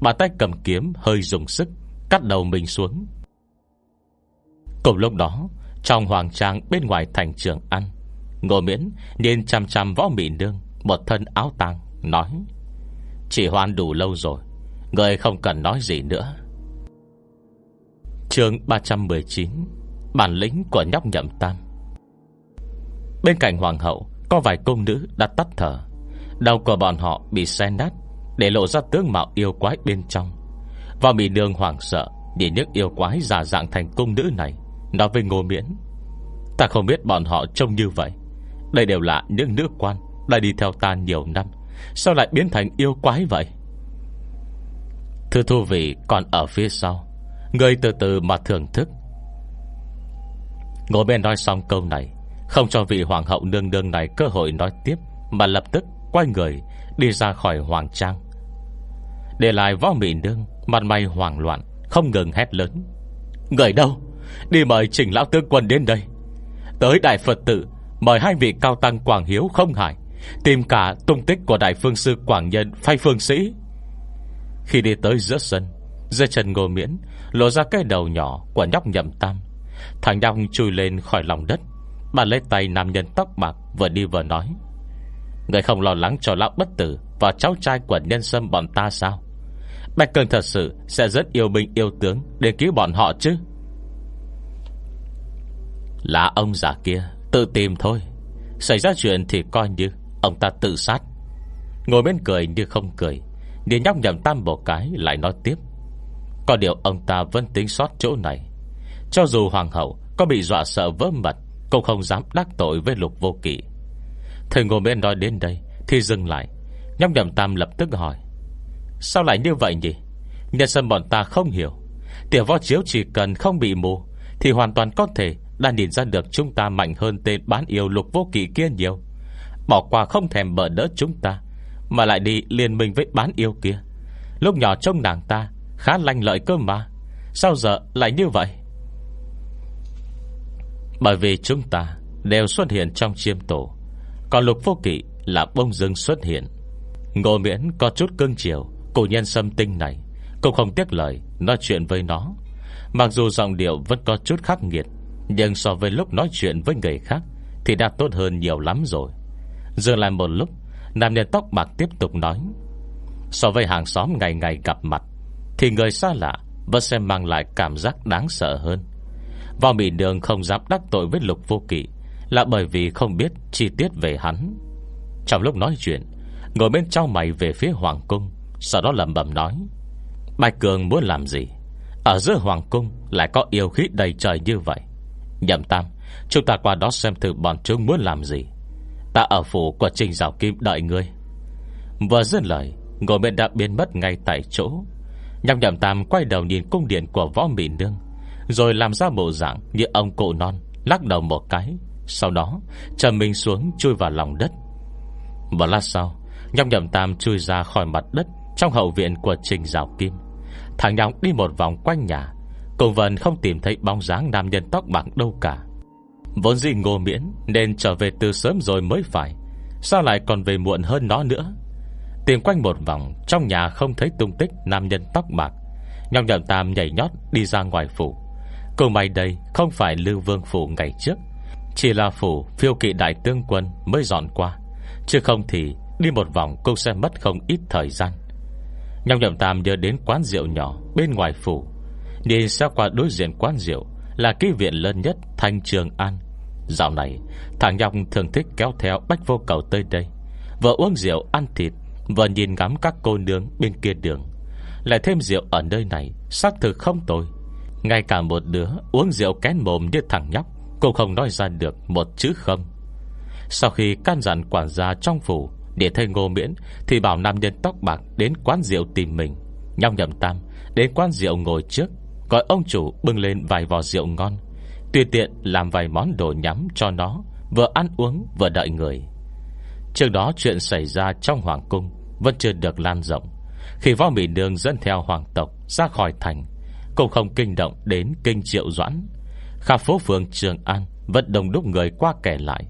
Bà tay cầm kiếm hơi dùng sức, Cắt đầu mình xuống. Cùng lúc đó, Trong hoàng trang bên ngoài thành trường ăn Ngô miễn nhìn chăm chăm võ mị nương, Một thân áo tàng Nói, Chỉ hoan đủ lâu rồi Người không cần nói gì nữa. Chương 319 Bản lĩnh của nhóc nhậm tam. Bên cạnh hoàng hậu, Có vài công nữ đã tắt thở. Đầu của bọn họ bị xe nát, Để lộ ra tướng mạo yêu quái bên trong. Và bị đường hoảng sợ Nhìn những yêu quái giả dạng thành công nữ này, Nói với ngô miễn. Ta không biết bọn họ trông như vậy. Đây đều là những nữ quan, Đã đi theo ta nhiều năm. Sao lại biến thành yêu quái vậy? Thư thu vị, còn ở phía sau. Người từ từ mà thưởng thức. Ngồi bên nói xong câu này. Không cho vị hoàng hậu nương nương này cơ hội nói tiếp, Mà lập tức quay người, Đi ra khỏi hoàng trang. Để lại võ mị nương, Mặt mày hoảng loạn, Không ngừng hét lớn. Người đâu? Đi mời trình lão tướng quân đến đây. Tới đại Phật tử, Mời hai vị cao tăng Quảng Hiếu không hải Tìm cả tung tích của đại phương sư Quảng Nhân Phay phương sĩ. Khi đi tới giữa sân, Dưới chân ngô miễn, Lộ ra cái đầu nhỏ của nhóc nhậm tam. Thằng nhóc chui lên khỏi lòng đất, Bà lấy tay nam nhân tóc bạc Vừa đi vừa nói, Người không lo lắng cho lão bất tử Và cháu trai của nhân sâm bọn ta sao? Bạch Cường thật sự Sẽ rất yêu binh yêu tướng Để cứu bọn họ chứ. Là ông già kia, Tự tìm thôi. Xảy ra chuyện thì coi như Ông ta tự sát. Ngồi bên cười như không cười. Nhìn nhóc nhầm tam một cái lại nói tiếp. Có điều ông ta vẫn tính sót chỗ này. Cho dù hoàng hậu Có bị dọa sợ vỡ mật, Cũng không dám đắc tội với lục vô kỵ. Thầy ngồi bên nói đến đây Thì dừng lại. Nhóc nhầm tam lập tức hỏi, Sao lại như vậy nhỉ? Nhân sân bọn ta không hiểu. Tiểu võ chiếu chỉ cần không bị mù Thì hoàn toàn có thể đã nhìn ra được chúng ta mạnh hơn tên bán yêu lục vô kỵ kia nhiều. Bỏ qua không thèm bỡ đỡ chúng ta mà lại đi liên minh với bán yêu kia. Lúc nhỏ trông nàng ta, Khá lanh lợi cơ mà. Sao giờ lại như vậy? Bởi vì chúng ta Đều xuất hiện trong chiêm tổ, Còn lục vô kỵ là bông dưng xuất hiện. Ngô miễn có chút cưng chiều, Cổ nhân sâm tinh này, Cũng không tiếc lời nói chuyện với nó. Mặc dù giọng điệu vẫn có chút khắc nghiệt, Nhưng so với lúc nói chuyện với người khác Thì đã tốt hơn nhiều lắm rồi. Dừng lại một lúc Nam nhân tóc bạc tiếp tục nói. So với hàng xóm ngày ngày gặp mặt, Thì người xa lạ Vẫn sẽ mang lại cảm giác đáng sợ hơn. Vào bị đường không dám đắc tội với lục vô kỵ Là bởi vì không biết chi tiết về hắn. Trong lúc nói chuyện, Ngồi bên trong mày về phía Hoàng Cung, Sau đó lầm bầm nói, Bạch Cường muốn làm gì? Ở giữa Hoàng Cung lại có yêu khí đầy trời như vậy. Nhậm Tam, Chúng ta qua đó xem thử bọn chúng muốn làm gì. Ta ở phủ của Trình Giáo Kim đợi ngươi. Vừa dứt lời Ngồi bên đã biến mất ngay tại chỗ. Nhằm nhậm tam quay đầu nhìn cung điện của võ mỹ nương, Rồi làm ra bộ dạng Như ông cụ non, Lắc đầu một cái. Sau đó, trầm mình xuống chui vào lòng đất. Một lát sau Nhằm nhậm tam chui ra khỏi mặt đất Trong hậu viện của Trình Giáo Kim. Thằng nhóc đi một vòng quanh nhà Cùng vần không tìm thấy bóng dáng nam nhân tóc bạc đâu cả. Vốn gì ngô miễn Nên trở về từ sớm rồi mới phải. Sao lại còn về muộn hơn nó nữa? Tìm quanh một vòng, Trong nhà không thấy tung tích nam nhân tóc bạc. Nhọc nhậm tam nhảy nhót đi ra ngoài phủ. Cùng may đây không phải Lưu Vương Phủ ngày trước, Chỉ là phủ phiêu kỵ đại tương quân mới dọn qua. Chứ không thì Đi một vòng cũng sẽ mất không ít thời gian. Nhọc nhậm tam nhớ đến quán rượu nhỏ Bên ngoài phủ, đi xa qua đối diện quán rượu. Là ký viện lớn nhất Thanh Trường An. Dạo này, thằng nhóc thường thích kéo theo Bách vô cầu tới đây. Vừa uống rượu, ăn thịt, Vừa nhìn ngắm các cô nương bên kia đường. Lại thêm rượu ở nơi này, Xác thực không tồi. Ngay cả một đứa uống rượu kén mồm như thằng nhóc Cũng không nói ra được một chữ không. Sau khi can dặn quản gia trong phủ Để thay ngô miễn, Thì bảo nam nhân tóc bạc đến quán rượu tìm mình. Nhong nhầm tam, Đến quán rượu ngồi trước Gọi ông chủ bưng lên vài vò rượu ngon, Tùy tiện làm vài món đồ nhắm cho nó, Vừa ăn uống vừa đợi người. Trước đó chuyện xảy ra trong Hoàng Cung Vẫn chưa được lan rộng. Khi võ mỹ đường dẫn theo hoàng tộc Ra khỏi thành, Cũng không kinh động đến kinh triệu doãn. Khắp phố phường Trường An Vẫn đông đúc người qua kẻ lại.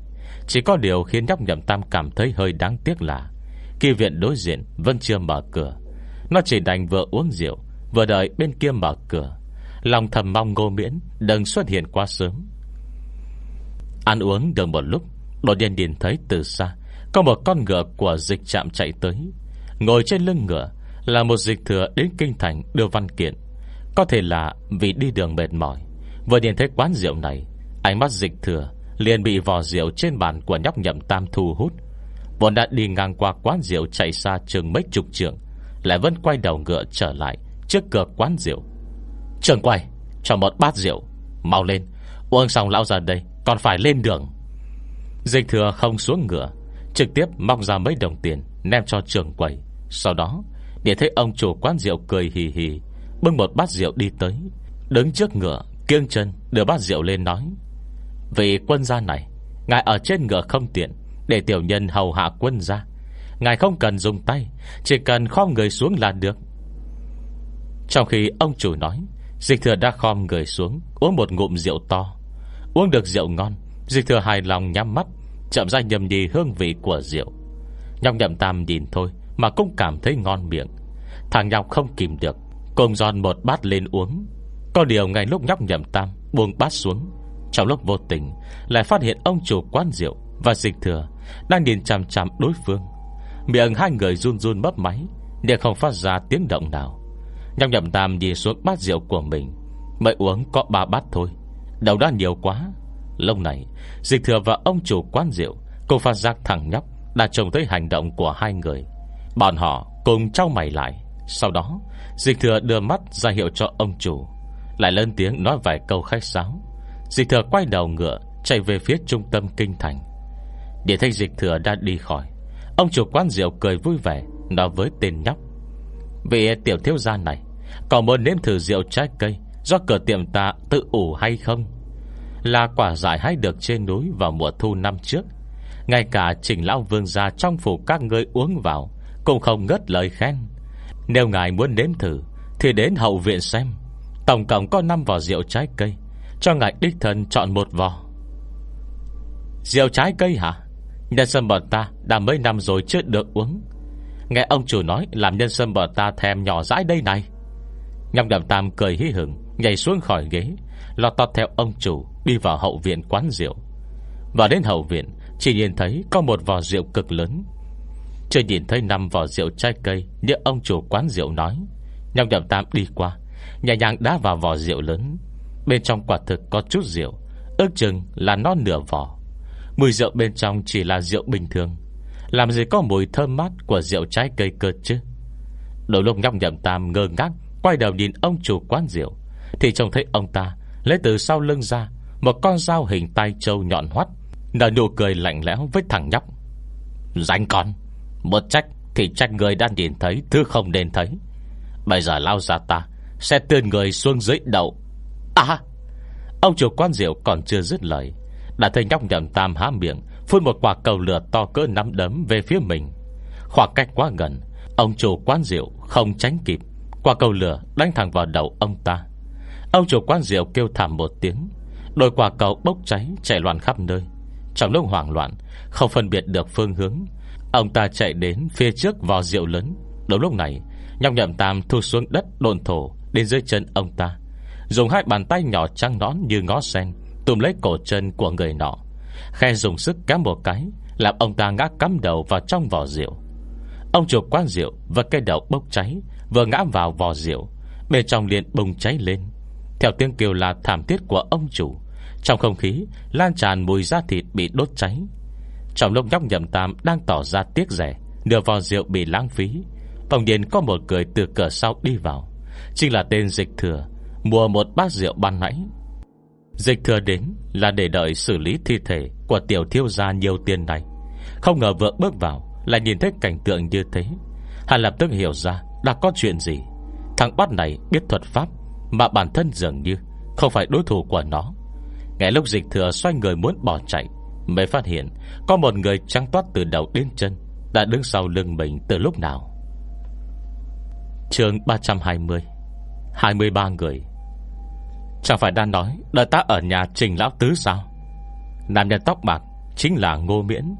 Chỉ có điều khiến nhóc nhậm tam cảm thấy hơi đáng tiếc là Kỳ viện đối diện Vẫn chưa mở cửa. Nó chỉ đành vừa uống rượu, Vừa đợi bên kia mở cửa. Lòng thầm mong ngô miễn Đừng xuất hiện quá sớm. Ăn uống được một lúc, Đột nhiên nhìn thấy từ xa, Có một con ngựa của dịch chạm chạy tới. Ngồi trên lưng ngựa Là một dịch thừa đến kinh thành đưa văn kiện. Có thể là vì đi đường mệt mỏi. Vừa nhìn thấy quán rượu này, Ánh mắt dịch thừa liền bị vò rượu trên bàn của nhóc nhậm tam thu hút. Vốn đã đi ngang qua quán rượu chạy xa chừng mấy chục trường Lại vẫn quay đầu ngựa trở lại Trước cửa quán rượu. Trường quay, Cho một bát rượu, Mau lên. Uống xong lão ra đây, Còn phải lên đường. Dịch thừa không xuống ngựa, Trực tiếp mong ra mấy đồng tiền Nem cho trường quầy. Sau đó, Để thấy ông chủ quán rượu cười hì hì, Bưng một bát rượu đi tới. Đứng trước ngựa, Kiêng chân, đưa bát rượu lên nói Vì quân gia này, Ngài ở trên ngựa không tiện, Để tiểu nhân hầu hạ quân gia. Ngài không cần dùng tay, Chỉ cần khom người xuống là được. Trong khi ông chủ nói Dịch thừa đã khom người xuống, Uống một ngụm rượu to. Uống được rượu ngon, Dịch thừa hài lòng nhắm mắt, Chậm ra nhầm đi hương vị của rượu. Nhọc nhậm tam nhìn thôi, Mà cũng cảm thấy ngon miệng. Thằng nhọc không kìm được, Cùng giòn một bát lên uống. Có điều ngay lúc nhóc nhậm tam buông bát xuống, Trong lúc vô tình, Lại phát hiện ông chủ quán rượu Và dịch thừa Đang nhìn chằm chằm đối phương. Miệng hai người run run bấp máy, để không phát ra tiếng động nào. Nhọc nhậm tam nhìn xuống bát rượu của mình. Mới uống có ba bát thôi. Đầu đã nhiều quá. Lúc này, Dịch thừa và ông chủ quán rượu Cùng phát giác thằng nhóc Đã trông thấy hành động của hai người. Bọn họ cùng trao mày lại. Sau đó, Dịch thừa đưa mắt ra hiệu cho ông chủ, Lại lên tiếng nói vài câu khách sáo. Dịch thừa quay đầu ngựa, Chạy về phía trung tâm kinh thành. Để thấy dịch thừa đã đi khỏi, Ông chủ quán rượu cười vui vẻ, Nói với tên nhóc. Vị tiểu thiếu gia này Có muốn nếm thử rượu trái cây, Do cửa tiệm ta tự ủ hay không? Là quả giải hái được trên núi Vào mùa thu năm trước. Ngay cả trình lão vương gia trong phủ các ngươi uống vào Cũng không ngớt lời khen. Nếu ngài muốn nếm thử, Thì đến hậu viện xem. Tổng cộng có 5 vò rượu trái cây, Cho ngài đích thân chọn một vò. Rượu trái cây hả? Nhân sâm bọn ta đã mấy năm rồi chưa được uống. Nghe ông chủ nói, Làm nhân sâm bờ ta thèm nhỏ rãi đây này. Nhọc đầm tam cười hí hửng, Nhảy xuống khỏi ghế Lọt tọt theo ông chủ, Đi vào hậu viện quán rượu. Và đến hậu viện, Chỉ nhìn thấy có một vò rượu cực lớn. Chưa nhìn thấy năm vò rượu chai cây Như ông chủ quán rượu nói. Nhọc đầm tam đi qua, Nhẹ nhàng đá vào vò rượu lớn. Bên trong quả thực có chút rượu, Ước chừng là non nửa vò. Mùi rượu bên trong chỉ là rượu bình thường làm gì có mùi thơm mát Của rượu trái cây cơ chứ? Đầu lúc nhóc nhậm tam ngơ ngác, Quay đầu nhìn ông chủ quán rượu, Thì trông thấy ông ta lấy từ sau lưng ra Một con dao hình tay trâu nhọn hoắt, Nở nụ cười lạnh lẽo với thằng nhóc. Danh con Một trách, thì trách người đang nhìn thấy, Thứ không nên thấy. Bây giờ lao ra ta, Sẽ tươn người xuống dưới đầu. À Ông chủ quán rượu còn chưa dứt lời, Đã thấy nhóc nhậm tam há miệng Phun một quả cầu lửa to cỡ nắm đấm về phía mình. Khoảng cách quá gần, Ông chủ quán rượu không tránh kịp. Quả cầu lửa đánh thẳng vào đầu ông ta. Ông chủ quán rượu kêu thảm một tiếng. Đôi quả cầu bốc cháy chạy loạn khắp nơi. Trong lúc hoảng loạn, Không phân biệt được phương hướng, Ông ta chạy đến phía trước vò rượu lớn. Đúng lúc này Nhọc nhậm tam thu xuống đất đồn thổ Đến dưới chân ông ta. Dùng hai bàn tay nhỏ trăng nón như ngó sen Tùm lấy cổ chân của người nọ. Khe dùng sức cắm một cái, Làm ông ta ngã cắm đầu vào trong vò rượu. Ông chủ quán rượu Và cây đầu bốc cháy, Vừa ngã vào vò rượu Bên trong liền bùng cháy lên. Theo tiếng kêu là thảm thiết của ông chủ, Trong không khí Lan tràn mùi da thịt bị đốt cháy. Trong lúc nhóc nhậm tam đang tỏ ra tiếc rẻ, Nửa vò rượu bị lãng phí phòng điện có một người từ cửa sau đi vào. Chính là tên dịch thừa, Mua một bát rượu ban nãy. Dịch thừa đến là để đợi xử lý thi thể Của tiểu thiêu gia nhiều tiền này. Không ngờ vợ bước vào, Lại nhìn thấy cảnh tượng như thế. Hắn lập tức hiểu ra đã có chuyện gì. Thằng bắt này biết thuật pháp Mà bản thân dường như Không phải đối thủ của nó. Ngay lúc dịch thừa xoay người muốn bỏ chạy, Mới phát hiện Có một người trắng toát từ đầu đến chân Đã đứng sau lưng mình từ lúc nào. Chương 320 23 người. Chẳng phải đang nói Đợi ta ở nhà trình lão tứ sao? Nam nhân tóc bạc Chính là Ngô Miễn.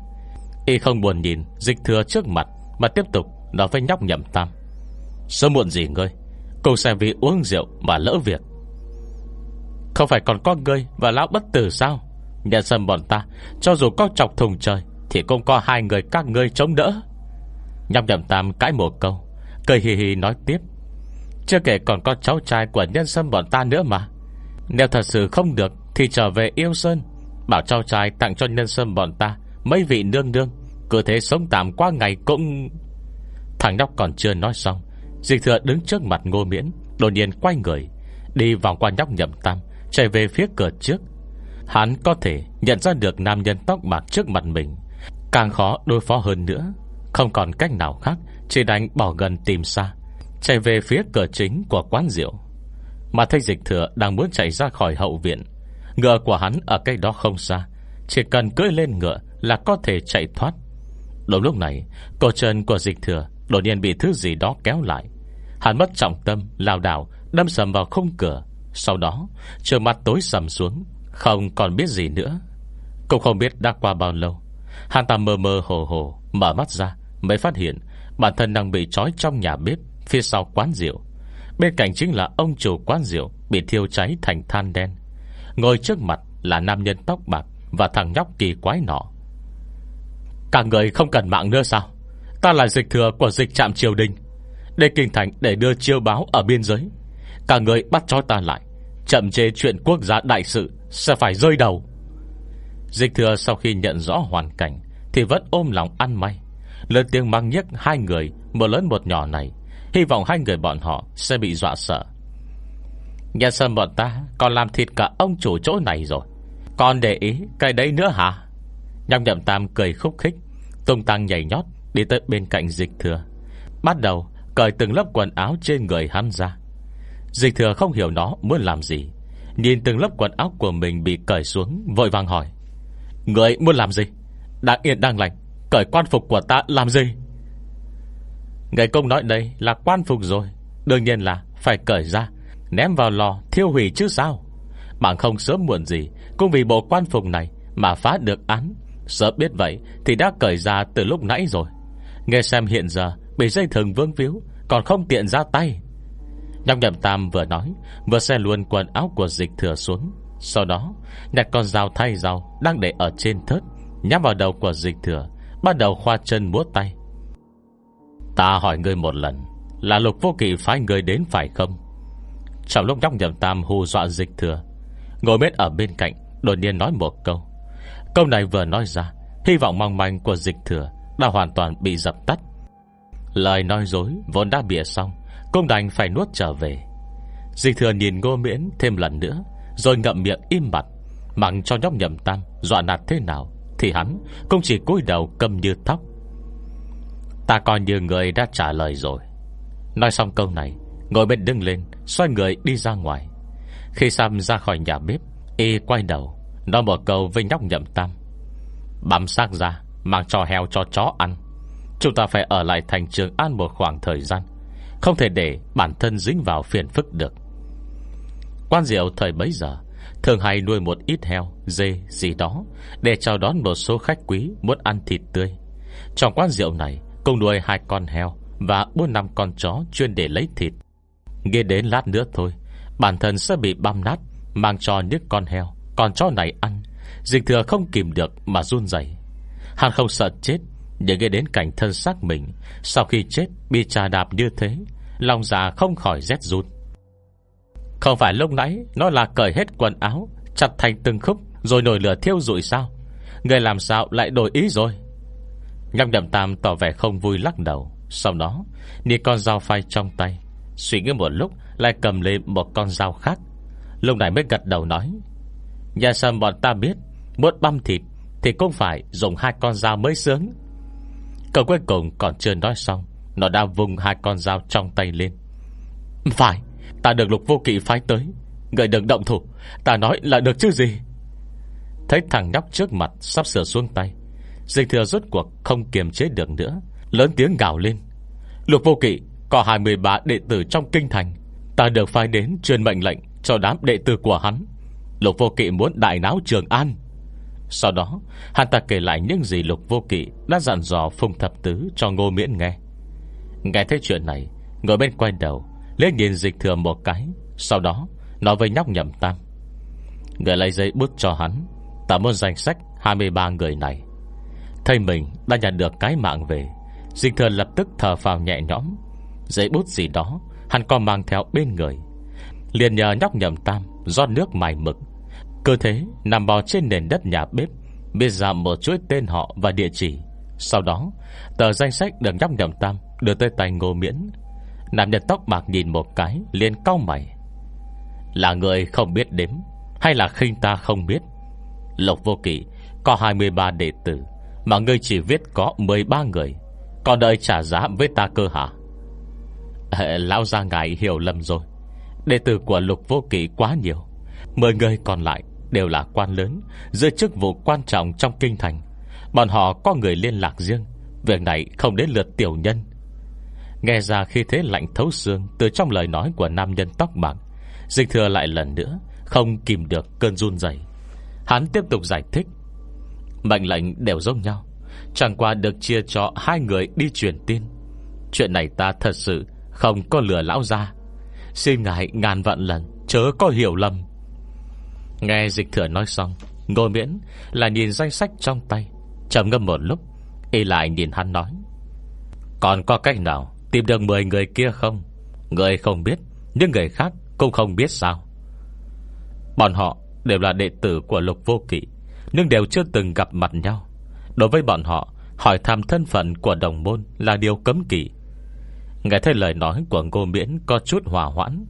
Y không buồn nhìn dịch thừa trước mặt Mà tiếp tục nói với nhóc nhậm tam. Sớm muộn gì ngươi, Cùng xem vì uống rượu mà lỡ việc. Không phải còn có ngươi Và lão bất tử sao? Nhận sâm bọn ta, Cho dù có chọc thùng trời Thì cũng có hai người các ngươi chống đỡ. Nhóc nhậm tam cãi một câu, Cười hì hì nói tiếp. Chưa kể còn có cháu trai của nhân sâm bọn ta nữa mà. Nếu thật sự không được, Thì trở về yêu sơn. Bảo cháu trai tặng cho nhân sâm bọn ta, Mấy vị nương nương. Cứ thế sống tạm qua ngày cũng Thằng nhóc còn chưa nói xong Dịch thừa đứng trước mặt ngô miễn, Đột nhiên quay người, Đi vòng qua nhóc nhậm tam, Chạy về phía cửa trước. Hắn có thể nhận ra được nam nhân tóc bạc trước mặt mình. Càng khó đối phó hơn nữa, Không còn cách nào khác, Chỉ đánh bỏ gần tìm xa, Chạy về phía cửa chính của quán rượu. Mà thấy dịch thừa đang muốn chạy ra khỏi hậu viện. Ngựa của hắn ở cây đó không xa, Chỉ cần cưỡi lên ngựa Là có thể chạy thoát. Đúng lúc này, Cổ chân của dịch thừa Đột nhiên bị thứ gì đó kéo lại. Hắn mất trọng tâm lao đảo, Đâm sầm vào khung cửa. Sau đó trời mặt tối sầm xuống, Không còn biết gì nữa. Cũng không biết đã qua bao lâu, Hắn ta mơ mơ hồ hồ, Mở mắt ra, mới phát hiện Bản thân đang bị trói trong nhà bếp Phía sau quán rượu. Bên cạnh chính là ông chủ quán rượu Bị thiêu cháy thành than đen. Ngồi trước mặt là nam nhân tóc bạc Và thằng nhóc kỳ quái nọ. Cả người không cần mạng nữa sao? Ta là dịch thừa của dịch trạm triều đình. Đến kinh thành để đưa chiêu báo ở biên giới. Cả người bắt cho ta lại. Chậm chê chuyện quốc gia đại sự Sẽ phải rơi đầu. Dịch thừa sau khi nhận rõ hoàn cảnh Thì vẫn ôm lòng ăn may. Lớn tiếng mang nhắc hai người, Một lớn một nhỏ này. Hy vọng hai người bọn họ sẽ bị dọa sợ. Nhà sâm bọn ta Còn làm thịt cả ông chủ chỗ này rồi. Còn để ý cái đấy nữa hả? Nhọc nhậm tam cười khúc khích, Tung tăng nhảy nhót Đi tới bên cạnh dịch thừa. Bắt đầu cởi từng lớp quần áo trên người hắn ra. Dịch thừa không hiểu nó muốn làm gì. Nhìn từng lớp quần áo của mình bị cởi xuống, Vội vàng hỏi. Người muốn làm gì? Đang yên đang lành, Cởi quan phục của ta làm gì? Người công nói đây là quan phục rồi. Đương nhiên là phải cởi ra, Ném vào lò thiêu hủy chứ sao? Bằng không sớm muộn gì, Cũng vì bộ quan phục này Mà phá được án. Sớm biết vậy thì đã cởi ra từ lúc nãy rồi. Nghe xem hiện giờ Bị dây thừng vương víu, Còn không tiện ra tay. Nhóc nhậm tam vừa nói, Vừa xe luôn quần áo của dịch thừa xuống. Sau đó, nhặt con dao thay dao Đang để ở trên thớt, Nhắm vào đầu của dịch thừa, Bắt đầu khoa chân múa tay. Ta hỏi ngươi một lần, Là lục vô kỵ phái người đến phải không? Trong lúc nhóc nhầm tam hù dọa dịch thừa, Ngồi mết ở bên cạnh, Đột nhiên nói một câu. Câu này vừa nói ra, Hy vọng mong manh của dịch thừa Đã hoàn toàn bị dập tắt. Lời nói dối vốn đã bịa xong Công đành phải nuốt trở về. Dịch thừa nhìn ngô miễn thêm lần nữa, Rồi ngậm miệng im mặt Mặc cho nhóc nhầm tam Dọa nạt thế nào Thì hắn cũng chỉ cúi đầu cầm như thóc. Ta coi như người đã trả lời rồi. Nói xong câu này Ngồi bên đứng lên Xoay người đi ra ngoài. Khi Sam ra khỏi nhà bếp Y quay đầu Nói một câu với nhóc nhậm tam. Bám xác ra Mang cho heo cho chó ăn. Chúng ta phải ở lại thành trường an một khoảng thời gian Không thể để bản thân dính vào phiền phức được. Quan diệu thời bấy giờ Thường hay nuôi một ít heo, dê gì đó Để chào đón một số khách quý Muốn ăn thịt tươi. Trong quán rượu này Cùng nuôi hai con heo Và bốn năm con chó chuyên để lấy thịt. Nghe đến lát nữa thôi, Bản thân sẽ bị băm nát, Mang cho những con heo Còn chó này ăn. Dịch thừa không kìm được mà run dậy Hắn không sợ chết để nghe đến cảnh thân xác mình, Sau khi chết bị trà đạp như thế, Lòng già không khỏi rét run. Không phải lúc nãy Nó là cởi hết quần áo, Chặt thành từng khúc Rồi nổi lửa thiêu rụi sao? Người làm sao lại đổi ý rồi? Ngọc đậm tam tỏ vẻ không vui lắc đầu. Sau đó Nhìn con dao phai trong tay, Suy nghĩ một lúc, Lại cầm lên một con dao khác. Lúc này mới gật đầu nói, Nhà sầm bọn ta biết, Muốn băm thịt Thì cũng phải dùng hai con dao mới sướng. Cậu cuối cùng còn chưa nói xong, Nó đã vùng hai con dao trong tay lên. Phải, Ta được lục vô kỵ phái tới, Người đừng động thủ, Ta nói là được chứ gì? Thấy thằng nhóc trước mặt sắp sửa xuống tay Dịch thừa rốt cuộc không kiềm chế được nữa. Lớn tiếng gào lên. Lục vô kỵ, có 23 đệ tử trong kinh thành. Ta được phái đến truyền mệnh lệnh Cho đám đệ tử của hắn. Lục vô kỵ muốn đại náo trường an. Sau đó, Hắn ta kể lại những gì lục vô kỵ Đã dặn dò phùng thập tứ cho ngô miễn nghe. Nghe thấy chuyện này Ngồi bên quay đầu Lên nhìn dịch thừa một cái. Sau đó, nói với nhóc nhậm tam. Người lấy giấy bút cho hắn. Ta muốn danh sách 23 người này. Thầy mình đã nhận được cái mạng về, Dịch thừa lập tức thở phào nhẹ nhõm. Giấy bút gì đó, Hắn còn mang theo bên người. Liền nhờ nhóc nhầm tam rót nước mài mực. Cơ thế, nằm bò trên nền đất nhà bếp, Biết ra một chuỗi tên họ và địa chỉ. Sau đó, Tờ danh sách được nhóc nhầm tam Đưa tới tay ngô miễn. Nam nhân tóc bạc nhìn một cái, liền cau mày. Là người không biết đếm Hay là khinh ta không biết? Lộc vô kỵ Có 23 đệ tử mà ngươi chỉ viết có 13 người, Còn đợi trả giá với ta cơ hả? Lão ra ngài hiểu lầm rồi. Đệ tử của lục vô kỵ quá nhiều. Mười người còn lại Đều là quan lớn, Giữ chức vụ quan trọng trong kinh thành. Bọn họ có người liên lạc riêng, Việc này không đến lượt tiểu nhân. Nghe ra khi thế lạnh thấu xương Từ trong lời nói của nam nhân tóc bạc, Dịch thừa lại lần nữa Không kìm được cơn run dày Hắn tiếp tục giải thích Mệnh lệnh đều giống nhau. Chẳng qua được chia cho hai người đi truyền tin. Chuyện này ta thật sự Không có lừa lão ra Xin ngài ngàn vạn lần Chớ có hiểu lầm. Nghe dịch thừa nói xong Ngồi miễn là nhìn danh sách trong tay, trầm ngâm một lúc, Y lại nhìn hắn nói. Còn có cách nào Tìm được 10 người kia không? Người không biết Nhưng người khác cũng không biết sao. Bọn họ đều là đệ tử của lục vô kỵ. Nhưng đều chưa từng gặp mặt nhau. Đối với bọn họ, Hỏi thăm thân phận của đồng môn Là điều cấm kỵ. Nghe thấy lời nói của Ngô Miễn Có chút hòa hoãn,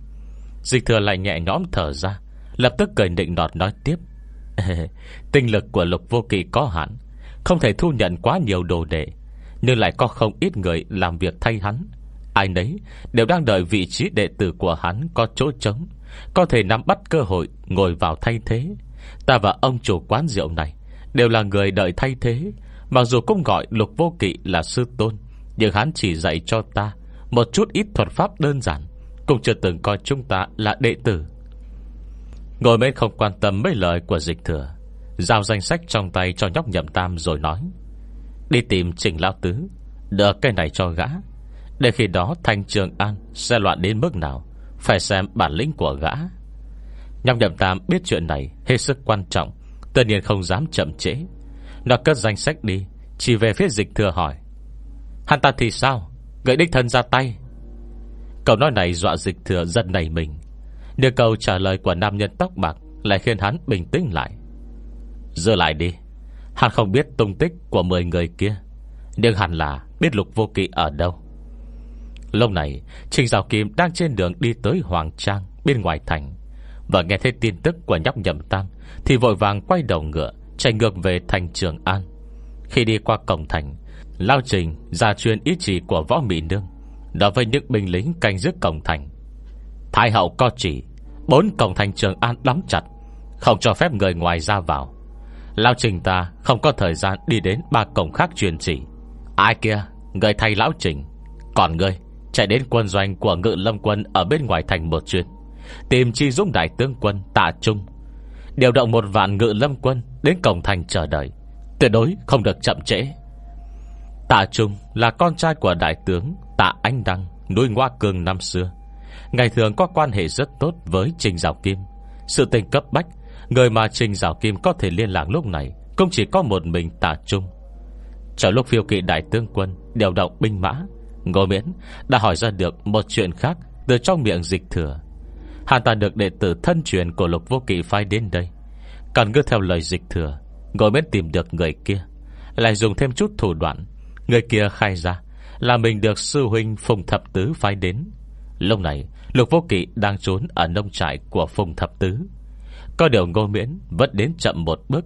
Dịch thừa lại nhẹ nhõm thở ra, Lập tức cười định nọt nói tiếp. Tinh lực của lục vô kỳ có hạn, Không thể thu nhận quá nhiều đồ đệ, Nhưng lại có không ít người Làm việc thay hắn. Ai nấy đều đang đợi vị trí đệ tử của hắn Có chỗ trống, Có thể nắm bắt cơ hội ngồi vào thay thế. Ta và ông chủ quán rượu này Đều là người đợi thay thế, Mặc dù cũng gọi lục vô kỵ là sư tôn, Nhưng hắn chỉ dạy cho ta Một chút ít thuật pháp đơn giản, Cũng chưa từng coi chúng ta là đệ tử. Ngồi bên không quan tâm mấy lời của dịch thừa, Giao danh sách trong tay cho nhóc nhậm tam rồi nói, Đi tìm trình lao tứ Đỡ cái này cho gã, Để khi đó thanh trường an Sẽ loạn đến mức nào, Phải xem bản lĩnh của gã. Nhóc nhậm tam biết chuyện này, Hết sức quan trọng Tất nhiên không dám chậm trễ. Nó cất danh sách đi, Chỉ về phía dịch thừa hỏi. Hắn ta thì sao? Gợi đích thân ra tay. Câu nói này dọa dịch thừa giật này mình. Đưa câu trả lời của nam nhân tóc bạc Lại khiến hắn bình tĩnh lại. Dơ lại đi. Hắn không biết tung tích của 10 người kia, Nhưng hẳn là biết lục vô kỵ ở đâu. Lâu này, Trình Giáo Kim đang trên đường đi tới Hoàng Trang, Bên ngoài thành. Và nghe thấy tin tức của nhóc nhậm tam Thì vội vàng quay đầu ngựa, Chạy ngược về thành Trường An. Khi đi qua cổng thành, Lao Trình ra truyền ý chỉ của võ Mỹ Nương Đối với những binh lính canh giữ cổng thành. Thái hậu có chỉ, Bốn cổng thành Trường An đóng chặt, Không cho phép người ngoài ra vào. Lão Trình ta không có thời gian Đi đến ba cổng khác truyền chỉ. Ai kia? Người thay Lão Trình. Còn ngươi, chạy đến quân doanh của ngự lâm quân Ở bên ngoài thành một chuyến. Tìm chi dũng đại tướng quân tạ trung. Điều động một vạn ngự lâm quân Đến cổng thành chờ đợi. Tuyệt đối không được chậm trễ. Tạ Trung là con trai của đại tướng Tạ Anh Đăng, Nuôi ngoa cường năm xưa. Ngày thường có quan hệ rất tốt với Trình Giảo Kim. Sự tình cấp bách, Người mà Trình Giảo Kim có thể liên lạc lúc này không chỉ có một mình Tạ trung. Trở lúc phiêu kỵ đại tướng quân, Điều động binh mã, Ngô Miễn đã hỏi ra được một chuyện khác Từ trong miệng dịch thừa. Hắn ta được đệ tử thân truyền của lục vô kỵ phái đến đây. Cần ngư theo lời dịch thừa, Ngồi Miễn tìm được người kia, Lại dùng thêm chút thủ đoạn. Người kia khai ra Là mình được sư huynh Phùng Thập Tứ phái đến. Lúc này, Lục Vô Kỵ đang trốn ở nông trại của Phùng Thập Tứ. Có điều ngô miễn vẫn đến chậm một bước.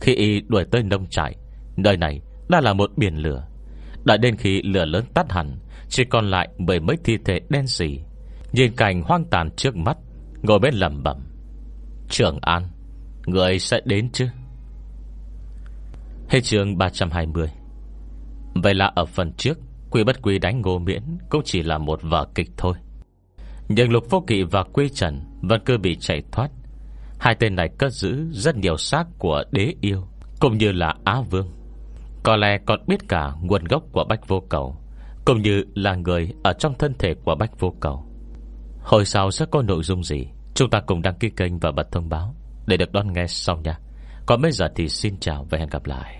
Khi y đuổi tới nông trại, Nơi này đã là một biển lửa. Đã đến khi lửa lớn tắt hẳn, Chỉ còn lại mười mấy thi thể đen xỉ Nhìn cảnh hoang tàn trước mắt, Ngồi bên lầm bẩm. Trường An, Người sẽ đến chứ? Hết chương 320 Vậy là ở phần trước, Quy bất quy đánh ngô miễn Cũng chỉ là một vở kịch thôi. Nhưng Lục Vô Kỵ và Quy Trần Vẫn cứ bị chạy thoát. Hai tên này cất giữ rất nhiều xác của đế yêu, Cũng như là Á Vương. Có lẽ còn biết cả nguồn gốc của Bách Vô Cầu, Cũng như là người Ở trong thân thể của Bách Vô Cầu. Hồi sau sẽ có nội dung gì? Chúng ta cùng đăng ký kênh và bật thông báo Để được đón nghe sau nha. Còn bây giờ thì xin chào và hẹn gặp lại.